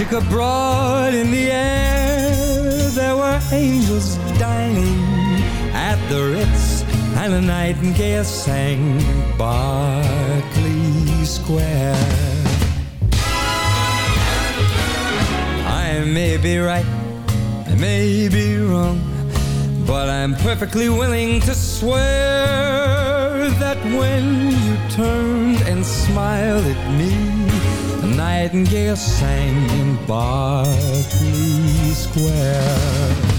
Magic abroad in the air. There were angels dining at the Ritz, and a nightingale sang Berkeley Square. I may be right, I may be wrong, but I'm perfectly willing to swear that when you turned and smiled at me, a nightingale sang in Berkeley Square.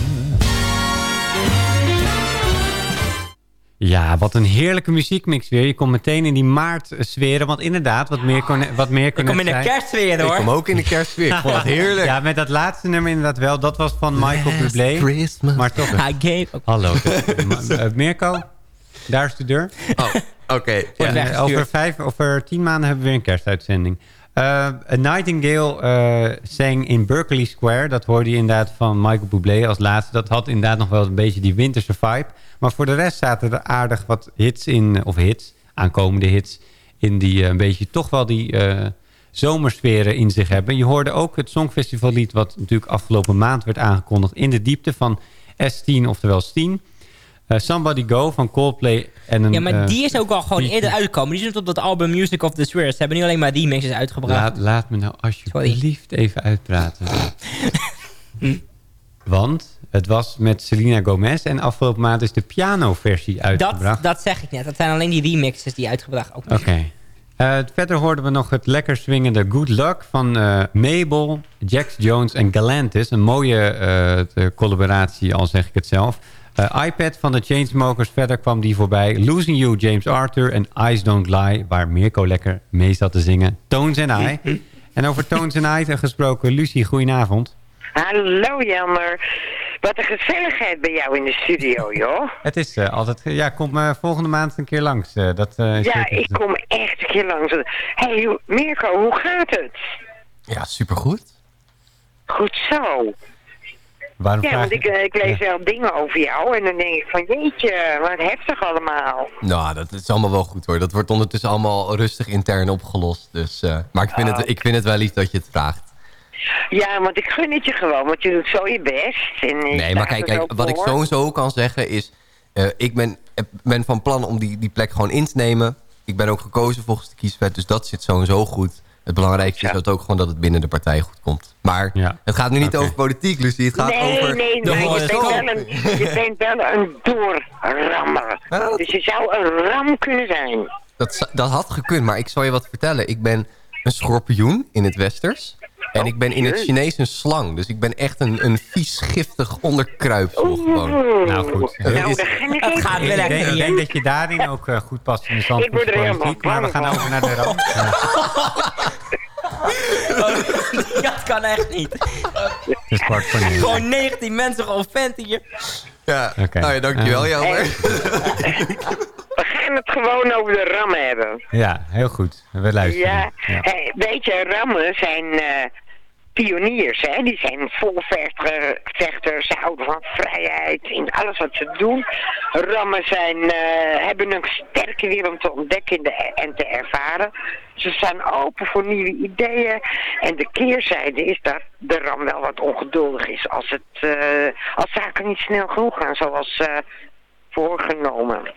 Ja, wat een heerlijke muziekmix weer. Je komt meteen in die maartsferen. Want inderdaad, wat meer kon, wat meer kon Ik kom in de zijn. kerstsfeer, hoor. Ik kom ook in de kerstsfeer. Ik vond het heerlijk. Ja, met dat laatste nummer inderdaad wel. Dat was van Michael Bublé. Maar toch. I gave... Hallo. uh, [laughs] Mirko, daar is de deur. Oh, oké. Ja. eh, over, vijf, over tien maanden hebben we weer een kerstuitzending. Eh, A Nightingale eh sang in Berkeley Square. Dat hoorde je inderdaad van Michael Bublé als laatste. Dat had inderdaad nog wel een beetje die winterse vibe. Maar voor de rest zaten er aardig wat hits in, of hits, aankomende hits, in die eh, een beetje toch wel die eh zomersferen in zich hebben. Je hoorde ook het Songfestivallied wat natuurlijk afgelopen maand werd aangekondigd in de diepte van S10, oftewel Steen. Eh, Somebody Go van Coldplay en een... Ja, maar eh, die is ook al gewoon eerder uitgekomen. Die zit op dat album Music of the Spheres. Ze hebben nu alleen maar die mixes uitgebracht. Laat, laat me nou alsjeblieft even uitpraten. [laughs] Want Het was met Selena Gomez en afgelopen maand is de pianoversie uitgebracht. Dat, dat zeg ik net. Dat zijn alleen die remixes die uitgebracht ook. Oké. Eh, verder hoorden we nog het lekker swingende Good Luck van Mabel, Jax Jones en Galantis. Een mooie collaboratie, al zeg ik het zelf. Eh, iPad van de Chainsmokers. Verder kwam die voorbij. Losing You, James Arthur en Eyes Don't Lie. Waar Mirko lekker mee zat te zingen. Tones and I. en over Tones and I gesproken. Lucie, goedenavond. Hallo Jelmer. Wat een gezelligheid bij jou in de studio, joh. Het is eh, altijd... Ja, kom eh, volgende maand een keer langs. Eh, dat, eh, Ja, zeker- ik kom echt een keer langs. Hé, hey, Mirko, hoe gaat het? Ja, supergoed. Goed zo. Waarom Ja, want ik, eh, ik lees wel dingen over jou en dan denk ik van jeetje, wat heftig allemaal. Nou, dat is allemaal wel goed hoor. Dat wordt ondertussen allemaal rustig intern opgelost. Dus, eh, maar ik vind, Oh. het, ik vind het wel lief dat je het vraagt. Ja, want ik gun het je gewoon, want je doet zo je best. En je Nee, maar kijk, kijk wat ik sowieso kan zeggen is... eh, ik ben, ben van plan om die, die plek gewoon in te nemen. Ik ben ook gekozen volgens de kieswet, dus dat zit sowieso goed. Het belangrijkste is dat ook gewoon dat het binnen de partij goed komt. Maar het gaat nu niet over politiek, Lucie. Het gaat nee, over nee, de nee, je bent, wel een, je bent wel een doorrammer. Dus je zou een ram kunnen zijn. Dat, dat had gekund, maar ik zal je wat vertellen. Ik ben een schorpioen in het westers. En ik ben in het. Chinees een slang. Dus ik ben echt een, een vies, giftig onderkruipsel gewoon. Nou goed. [laughs] Het Nou, Het gaat wel Ik denk, lekker ik denk dat je daarin ook eh, goed past in de Ik word er helemaal Zandvoortse Maar we gaan over naar de rand. Ja, [laughs] dat kan echt niet. het is kwart voor negen. Gewoon 19 mensen geoffend hier. Ja, Oké. nou ja, dankjewel Jelmer. [laughs] We gaan het gewoon over de rammen hebben. Ja, heel goed. We luisteren. Ja, Ja. Hey, weet je, rammen zijn eh, pioniers, hè? Die zijn volvechters, ze houden van vrijheid in alles wat ze doen. Rammen zijn, eh, hebben een sterke wil om te ontdekken de- en te ervaren. Ze staan open voor nieuwe ideeën. En de keerzijde is dat de ram wel wat ongeduldig is als, het, eh, als zaken niet snel genoeg gaan, zoals eh, voorgenomen.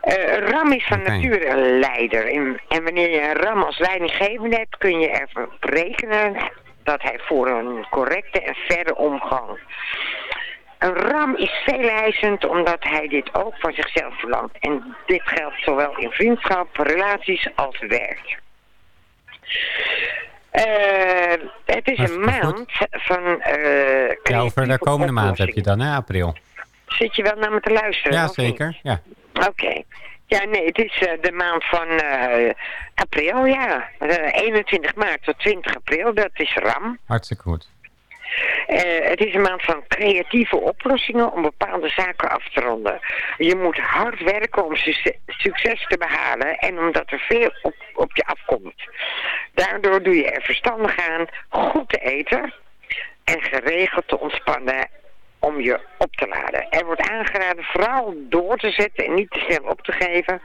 Een ram is van nature een leider. En, en wanneer je een ram als leidinggevende hebt, kun je ervan rekenen dat hij voor een correcte en verre omgang. Een ram is veeleisend omdat hij dit ook van zichzelf verlangt. En dit geldt zowel in vriendschap, relaties als werk. Eh, het is een maand van... eh Ja, over de komende maand heb je dan, hè, april. Zit je wel naar me te luisteren? Ja, niet? zeker. Ja. Oké. Ja, nee, het is eh, de maand van eh, april, ja. Eh, 21 maart tot 20 april, dat is RAM. Hartstikke goed. Eh, het is een maand van creatieve oplossingen om bepaalde zaken af te ronden. Je moet hard werken om succes, succes te behalen en omdat er veel op, op je afkomt. Daardoor doe je er verstandig aan goed te eten en geregeld te ontspannen om je op te laden. Er wordt aangeraden vooral door te zetten en niet te snel op te geven.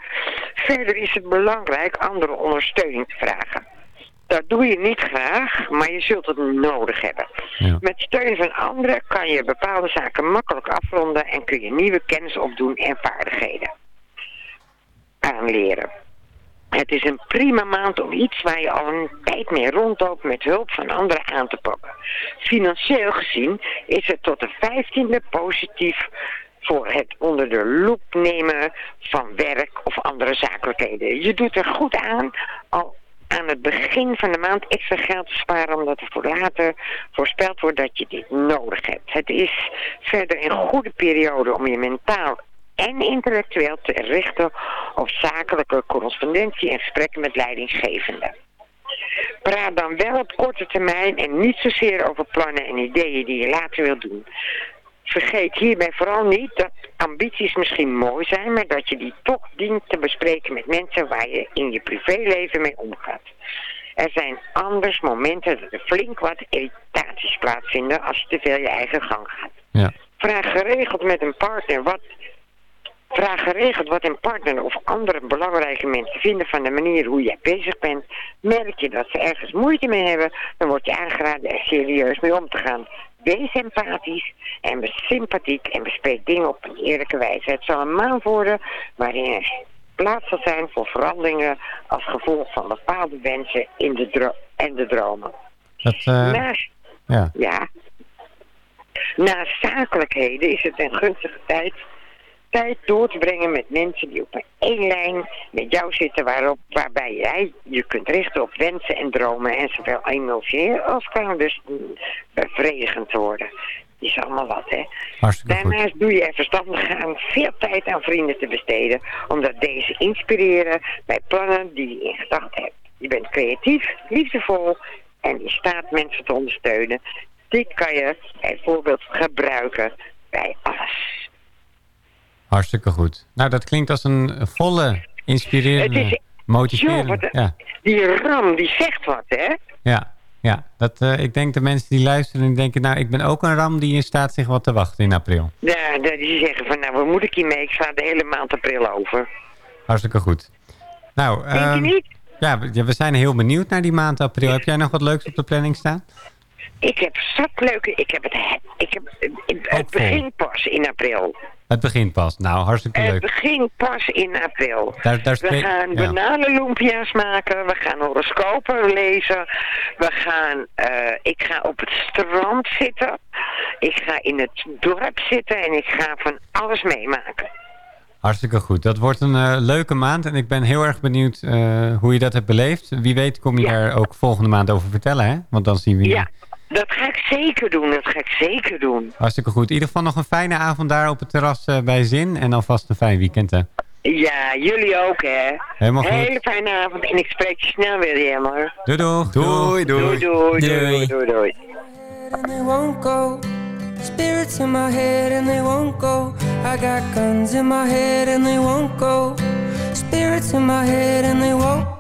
Verder is het belangrijk andere ondersteuning te vragen. Dat doe je niet graag, maar je zult het nodig hebben. Ja. Met steun van anderen kan je bepaalde zaken makkelijk afronden en kun je nieuwe kennis opdoen en vaardigheden aanleren. Het is een prima maand om iets waar je al een tijd mee rondloopt met hulp van anderen aan te pakken. Financieel gezien is het tot de 15e positief voor het onder de loep nemen van werk of andere zakelijkheden. Je doet er goed aan al aan het begin van de maand extra geld te sparen omdat er voor later voorspeld wordt dat je dit nodig hebt. Het is verder een goede periode om je mentaal en intellectueel te richten op zakelijke correspondentie en gesprekken met leidinggevenden. Praat dan wel op korte termijn en niet zozeer over plannen en ideeën die je later wilt doen. Vergeet hierbij vooral niet dat ambities misschien mooi zijn, maar dat je die toch dient te bespreken met mensen waar je in je privéleven mee omgaat. Er zijn anders momenten dat er flink wat irritaties plaatsvinden als je te veel je eigen gang gaat. Ja. Vraag geregeld met een partner wat. Vraag geregeld wat een partner of andere belangrijke mensen vinden van de manier hoe jij bezig bent. Merk je dat ze ergens moeite mee hebben, dan wordt je aangeraden er serieus mee om te gaan. Wees empathisch en sympathiek en bespreek dingen op een eerlijke wijze. Het zal een maand worden waarin er plaats zal zijn voor veranderingen als gevolg van bepaalde wensen in de dro- en de dromen. Dat, eh, Naast, ja. ja, Naast zakelijkheden is het een gunstige tijd tijd door te brengen met mensen die op één lijn met jou zitten waarop, waarbij jij je kunt richten op wensen en dromen en zowel emotioneel als kan dus bevredigend worden. Is allemaal wat, hè. Hartstikke goed. Daarnaast doe je er verstandig aan veel tijd aan vrienden te besteden, omdat deze inspireren bij plannen die je in gedachten hebt. Je bent creatief, liefdevol en in staat mensen te ondersteunen. Dit kan je bijvoorbeeld gebruiken bij alles. Hartstikke goed. Nou, dat klinkt als een volle, inspirerende, Het is- motiverende... Joh, wat- ja, Die ram, die zegt wat, hè? ja, ja. Dat, eh, ik denk de mensen die luisteren die denken... nou, ik ben ook een ram die in staat zich wat te wachten in april. Ja, die zeggen van, nou, wat moet ik hiermee? Ik sla de hele maand april over. Hartstikke goed. Nou, Denk je ehm, niet? Ja, we, zijn heel benieuwd naar die maand april. Heb jij nog wat leuks op de planning staan? Ik heb zat leuke, ik heb het, ik heb, het begin pas in april. Het begint pas. Nou, hartstikke Het leuk. begint pas in april. Daar, daar We gaan ja. maken, we gaan horoscopen lezen, we gaan, eh, ik ga op het strand zitten, ik ga in het dorp zitten en ik ga van alles meemaken. Hartstikke goed. Dat wordt een eh, leuke maand en ik ben heel erg benieuwd eh, hoe je dat hebt beleefd. Wie weet kom je daar ook volgende maand over vertellen, hè? Want dan zien we je. Ja, dat ga ik zeker doen, dat ga ik zeker doen. Hartstikke goed. In ieder geval nog een fijne avond daar op het terras eh, bij Zin en alvast een fijn weekend, hè? Ja, jullie ook hè. Helemaal goed. Hele fijne avond en ik spreek je snel weer, Jammer. Doei doeg. Doei, Doei, doei, doei, doei, doei. and they won't go. Spirits in my head and they won't go. I got guns in my head and they won't go. Spirits in my head and they won't.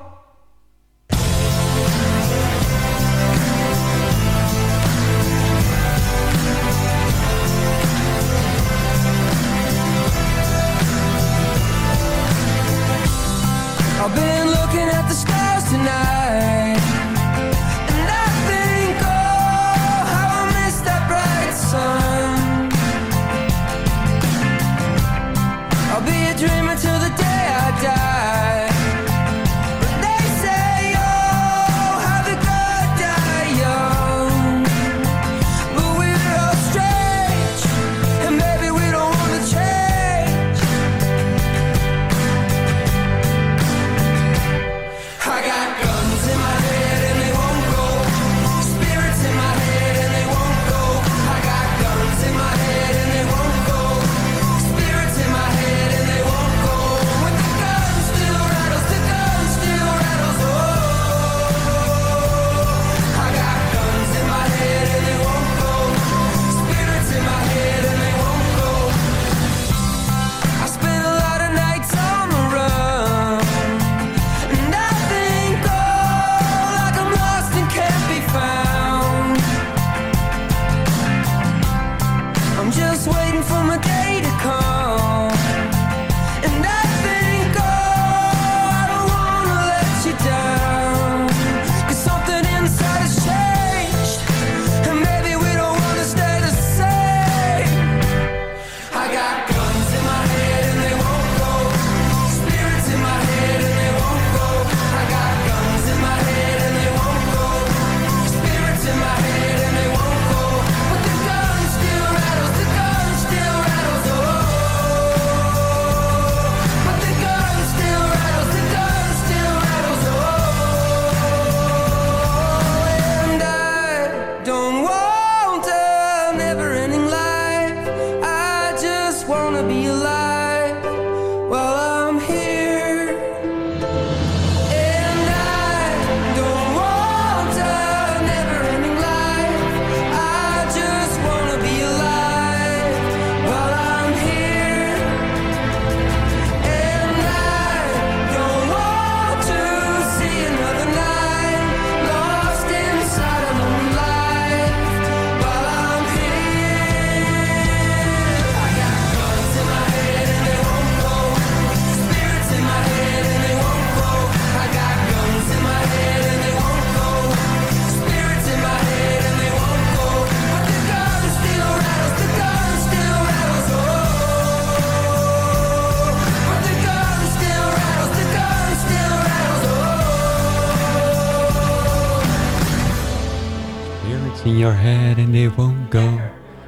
Your head and they won't go.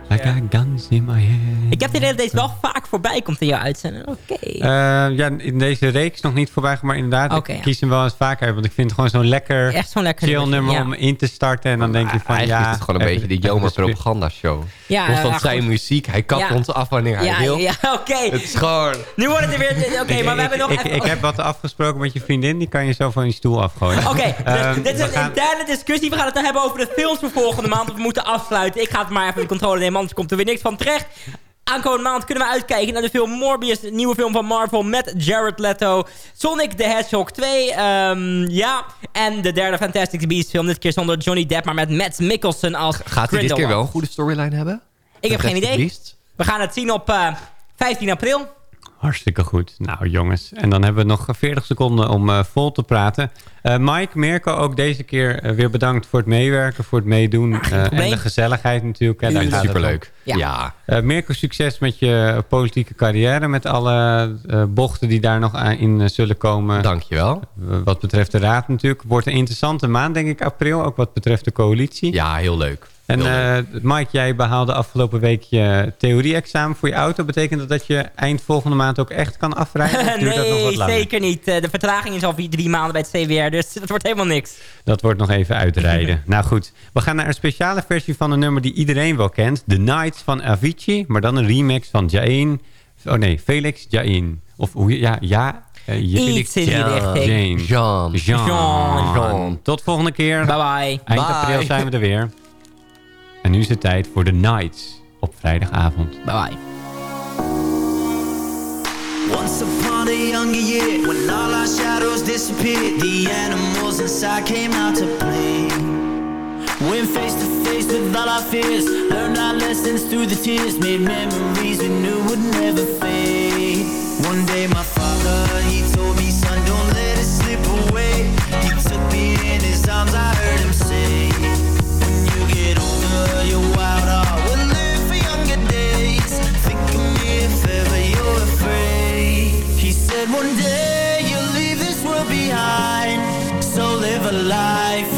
I got guns in my head. Ik heb de idee dat deze wel vaak voorbij komt in jouw uitzending. Oké. Eh, ja, in deze reeks nog niet voorbij, maar inderdaad, ik ja. kies hem wel eens vaker. uit, Want ik vind het gewoon zo'n lekker, Echt zo'n lekker chill nummer ja. om in te starten. En dan denk je van Eigenlijk ja... is het gewoon een beetje Jomer spelen. propaganda show. Ja, Constant zijn goed. muziek. Hij kapt Ja. ons af wanneer hij Ja, wil. ja, oké. Het is gewoon... Nu wordt het er weer... Oké, Ik- maar we ik, hebben nog ik, even... ik heb wat afgesproken met je vriendin. Die kan je zo van je stoel afgooien. Oké, dus Ehm, dit is een gaan- interne discussie. We gaan het dan hebben over de films voor volgende maand. Of we moeten afsluiten. Ik ga het maar even de controle nemen, anders komt er weer niks van terecht. Aankomende maand kunnen we uitkijken naar de film Morbius. De nieuwe film van Marvel met Jared Leto. Sonic the Hedgehog 2. ehm, ja. En de derde Fantastic Beasts film. Dit keer zonder Johnny Depp, maar met Matt Mikkelsen als Gaat hij dit keer wel een goede storyline hebben? Ik heb geen idee. We gaan het zien op eh, 15 april. Hartstikke goed. Nou jongens, en dan hebben we nog 40 seconden om eh, vol te praten. Eh, Mike, Mirko, ook deze keer eh, weer bedankt voor het meewerken, voor het meedoen. eh, en de gezelligheid natuurlijk. Hè, daar. Superleuk. Ja. Ja. Eh, Mirko, succes met je politieke carrière. Met alle eh, bochten die daar nog aan in eh, zullen komen. Dankjewel. Eh, wat betreft de raad natuurlijk. Wordt een interessante maand, denk ik, april. Ook wat betreft de coalitie. Ja, heel leuk. En eh, Mike, jij behaalde afgelopen week je theorie-examen voor je auto. Betekent dat dat je eind volgende maand ook echt kan afrijden? [laughs] Duurt dat nog wat nee, zeker niet. Eh, de vertraging is al vier, drie maanden bij het CWR. Dus dat wordt helemaal niks. Dat wordt nog even uitrijden. [laughs] nou goed, we gaan naar een speciale versie van een nummer die iedereen wel kent. The Nights van Avicii, maar dan een remix van Jain. Oh nee, Felix Jain. Of hoe je- ja, ja. je- Iets in die Ja, richting. Jean. Jean. Jean. Jean. Tot volgende keer. Bye bye. Eind Bye. april zijn we er weer. [laughs] En nu is het tijd voor The Nights op vrijdagavond. Bye bye. Once upon a younger year, when all our shadows disappeared, the animals inside came out to play. Went face to face with all our fears, learned our lessons through the tears, made memories we knew would never fade. One day my father, he told me, son, don't let it slip away. He took me in his arms, I heard him say, said one day you'll leave this world behind. So live a life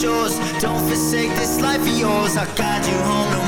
shores. Don't forsake this life of yours. I'll guide you home no